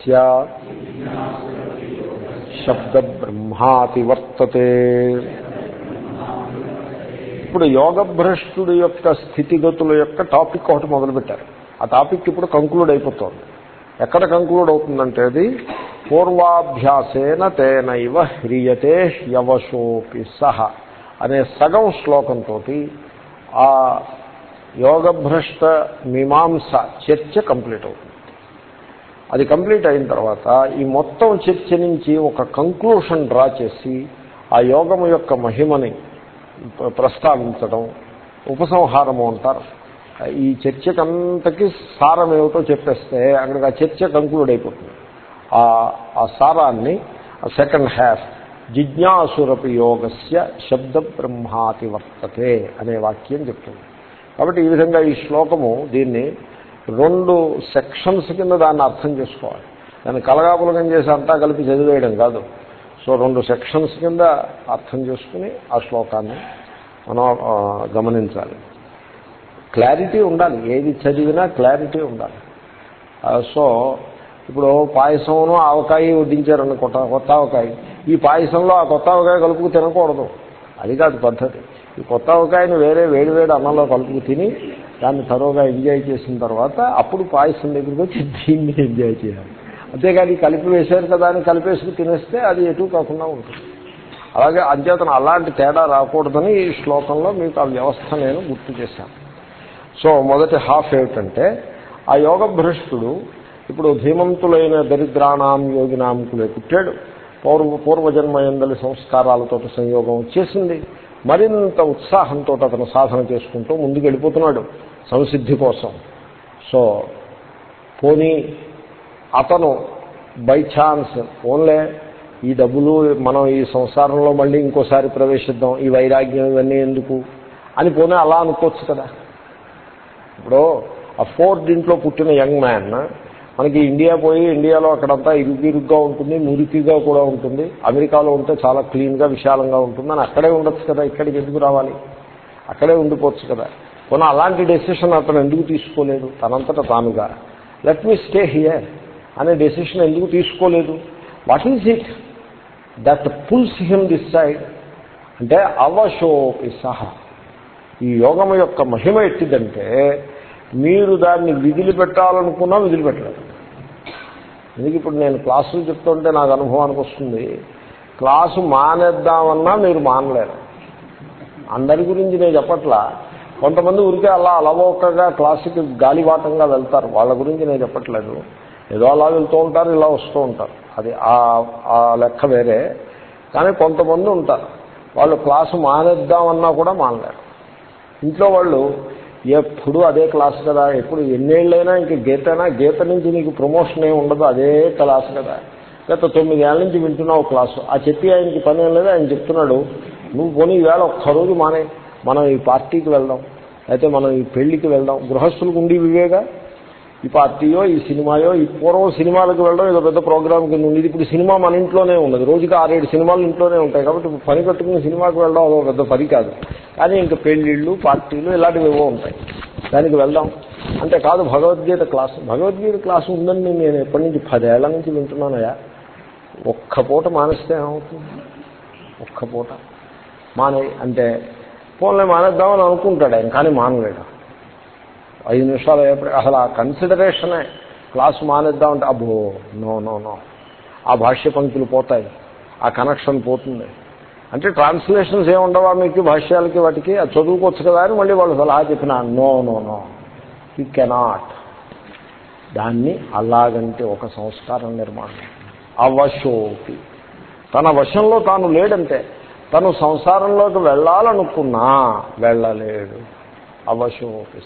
శబ్ద బ్రహ్మాతి ఇప్పుడు యోగభ్రష్టుడు యొక్క స్థితిగతుల యొక్క టాపిక్ ఒకటి మొదలుపెట్టారు. ఆ టాపిక్ ఇప్పుడు కంక్లూడ్ అయిపోతుంది. ఎక్కడ కంక్లూడ్ అవుతుందంటే అది? పూర్వాభ్యాసేన తేనైవ హ్రియతే యవశోపి సహ అనే సగం శ్లోకంతో ఆ యోగభ్రష్ట మీమాంస చర్చ కంప్లీట్ అవుతుంది. అది కంప్లీట్ అయిన తర్వాత ఈ మొత్తం చర్చ నుంచి ఒక కంక్లూషన్ డ్రా చేసి ఆ యోగము యొక్క మహిమని ప్రస్తావించడం ఉపసంహారము అంటారు. ఈ చర్చకంతకి సారం ఏమిటో చెప్పేస్తే అక్కడికి ఆ చర్చ కంక్లూడ్ అయిపోతుంది ఆ సారాన్ని సెకండ్ హ్యాఫ్ జిజ్ఞాసురపు యోగస్య శబ్ద బ్రహ్మాతి వర్తతే అనే వాక్యం చెప్తుంది. కాబట్టి ఈ విధంగా ఈ శ్లోకము దీన్ని రెండు సెక్షన్స్ కింద దాన్ని అర్థం చేసుకోవాలి. దాన్ని కలగాపులగం చేసి అంతా కలిపి చదివేయడం కాదు. సో రెండు సెక్షన్స్ కింద అర్థం చేసుకుని ఆ శ్లోకాన్ని మనం గమనించాలి. క్లారిటీ ఉండాలి. ఏది చదివినా క్లారిటీ ఉండాలి. సో ఇప్పుడు పాయసంను ఆవకాయ వడ్డించారని కొత్త కొత్త ఆవకాయ. ఈ పాయసంలో ఆ కొత్త ఆవకాయ కలుపుకు తినకూడదు. అది కాదు పద్ధతి. ఈ కొత్త ఆవకాయను వేరే వేడి వేడి అన్నంలో కలుపుకు తిని దాన్ని తరువుగా ఎంజాయ్ చేసిన తర్వాత అప్పుడు పాయసం దగ్గరికి వచ్చి దీన్ని ఎంజాయ్ చేయాలి. అంతేగాని కలిపి వేశారు కదా అని కలిపేసుకు తినేస్తే అది ఎటు కాకుండా ఉంటుంది. అలాగే అధ్యతన అలాంటి తేడా రాకూడదని ఈ శ్లోకంలో మీకు ఆ వ్యవస్థ నేను గుర్తు చేశాను. సో మొదటి హాఫ్ ఏమిటంటే ఆ యోగ భ్రష్టుడు ఇప్పుడు ధీమంతులైన దరిద్రానాం యోగినాంకులే పుట్టాడు. పూర్వ పూర్వజన్మ ఎందలి సంస్కారాలతో సంయోగం వచ్చేసింది మరింత ఉత్సాహంతో అతను సాధన చేసుకుంటూ ముందుకు వెళ్ళిపోతున్నాడు సంసిద్ధి కోసం. సో పోనీ అతను బై ఛాన్స్ ఓన్లే ఈ డబ్బులు మనం ఈ సంసారంలో మళ్ళీ ఇంకోసారి ప్రవేశిద్దాం ఈ వైరాగ్యం ఇవన్నీ ఎందుకు అని పోనీ అలా అనుకోవచ్చు కదా. ఇప్పుడు ఆ ఫోర్త్ ఇంట్లో పుట్టిన యంగ్ మ్యాన్ మనకి ఇండియా పోయి ఇండియాలో అక్కడంతా ఇరుగ్గా ఉంటుంది మురికిగా కూడా ఉంటుంది అమెరికాలో ఉంటే చాలా క్లీన్గా విశాలంగా ఉంటుంది అని అక్కడే ఉండొచ్చు కదా ఇక్కడికి ఎందుకు రావాలి? అక్కడే ఉండిపోవచ్చు కదా. పోనీ అలాంటి డెసిషన్ అతను ఎందుకు తీసుకోలేదు? తనంతట తానుగా. లెట్ మీ స్టే హియర్ అనే డెసిషన్ ఎందుకు తీసుకోలేదు? What is it that pulls him this side అంటే అవశోపి సహా ఈ యోగం యొక్క మహిమ ఎట్టిదంటే మీరు దాన్ని విధులు పెట్టాలనుకున్నా విధులు పెట్టలేదు ఎందుకు ఇప్పుడు నేను క్లాసులు చెప్తుంటే నాకు అనుభవానికి వస్తుంది. క్లాసు మానేద్దామన్నా మీరు మానలేరు. అందరి గురించి నేను చెప్పట్లా. కొంతమంది ఉరికే అలా అలవోకగా క్లాసుకి గాలివాటంగా వెళ్తారు. వాళ్ళ గురించి నేను చెప్పట్లేదు. ఏదో అలా వెళ్తూ ఉంటారు ఇలా వస్తూ ఉంటారు. అది ఆ లెక్క వేరే. కానీ కొంతమంది ఉంటారు. వాళ్ళు క్లాసు మానేద్దామన్నా కూడా మానలేరు. ఇంట్లో వాళ్ళు ఎప్పుడు అదే క్లాస్ కదా ఎప్పుడు ఎన్నేళ్ళైనా ఇంక గీతనా గీత నుంచి నీకు ప్రమోషన్ ఏమి ఉండదు అదే క్లాస్ కదా. గత తొమ్మిదేళ్ళ నుంచి వింటున్నావు క్లాసు. ఆ చెప్పి ఆయనకి పని ఏం లేదు ఆయన చెప్తున్నాడు నువ్వు పోనీ ఈవేళ ఒక్కరోజు మానే. మనం ఈ పార్టీకి వెళ్దాం అయితే మనం ఈ పెళ్ళికి వెళ్దాం. గృహస్థులకు ఉండి వివేగా ఈ పార్టీయో ఈ సినిమాయో ఈ పూర్వం సినిమాలకు వెళ్ళడం ఏదో పెద్ద ప్రోగ్రామ్ కింద ఉండేది. ఇప్పుడు సినిమా మన ఇంట్లోనే ఉన్నది. రోజుకి ఆరేడు సినిమాలు ఇంట్లోనే ఉంటాయి కాబట్టి పని కట్టుకుని సినిమాకి వెళ్ళడం అదో పెద్ద పని కాదు. కానీ ఇంకా పెళ్ళిళ్ళు పార్టీలు ఇలాంటివి ఏవో ఉంటాయి. దానికి వెళ్దాం. అంటే కాదు భగవద్గీత క్లాసు. భగవద్గీత క్లాసు ఉందని నేను ఎప్పటి నుంచి పదేళ్ళ నుంచి వింటున్నానయా ఒక్క పూట మానేస్తే ఏమవుతుంది? ఒక్క పూట. మానే అంటే ఫోన్లో మానేద్దామని అనుకుంటాడు ఆయన కానీ మానలేడు. ఐదు నిమిషాలు అయ్యేప్పుడు అసలు ఆ కన్సిడరేషనే క్లాసు మానేద్దామంటే అబ్బో నో నో నో ఆ భాష్య పంక్తులు పోతాయి. ఆ కనెక్షన్ పోతుంది. అంటే ట్రాన్స్లేషన్స్ ఏముండవా మీకు భాష్యాలకి వాటికి? అది చదువుకోవచ్చు కదా అని మళ్ళీ వాళ్ళు సలహా చెప్పిన no no no you cannot దాన్ని అలాగంటే ఒక సంస్కారం నిర్మాణం. అవశోపి. తన వశంలో తాను లేడంటే తను సంసారంలోకి వెళ్ళాలనుకున్నా వెళ్ళలేడు. అవశోపి.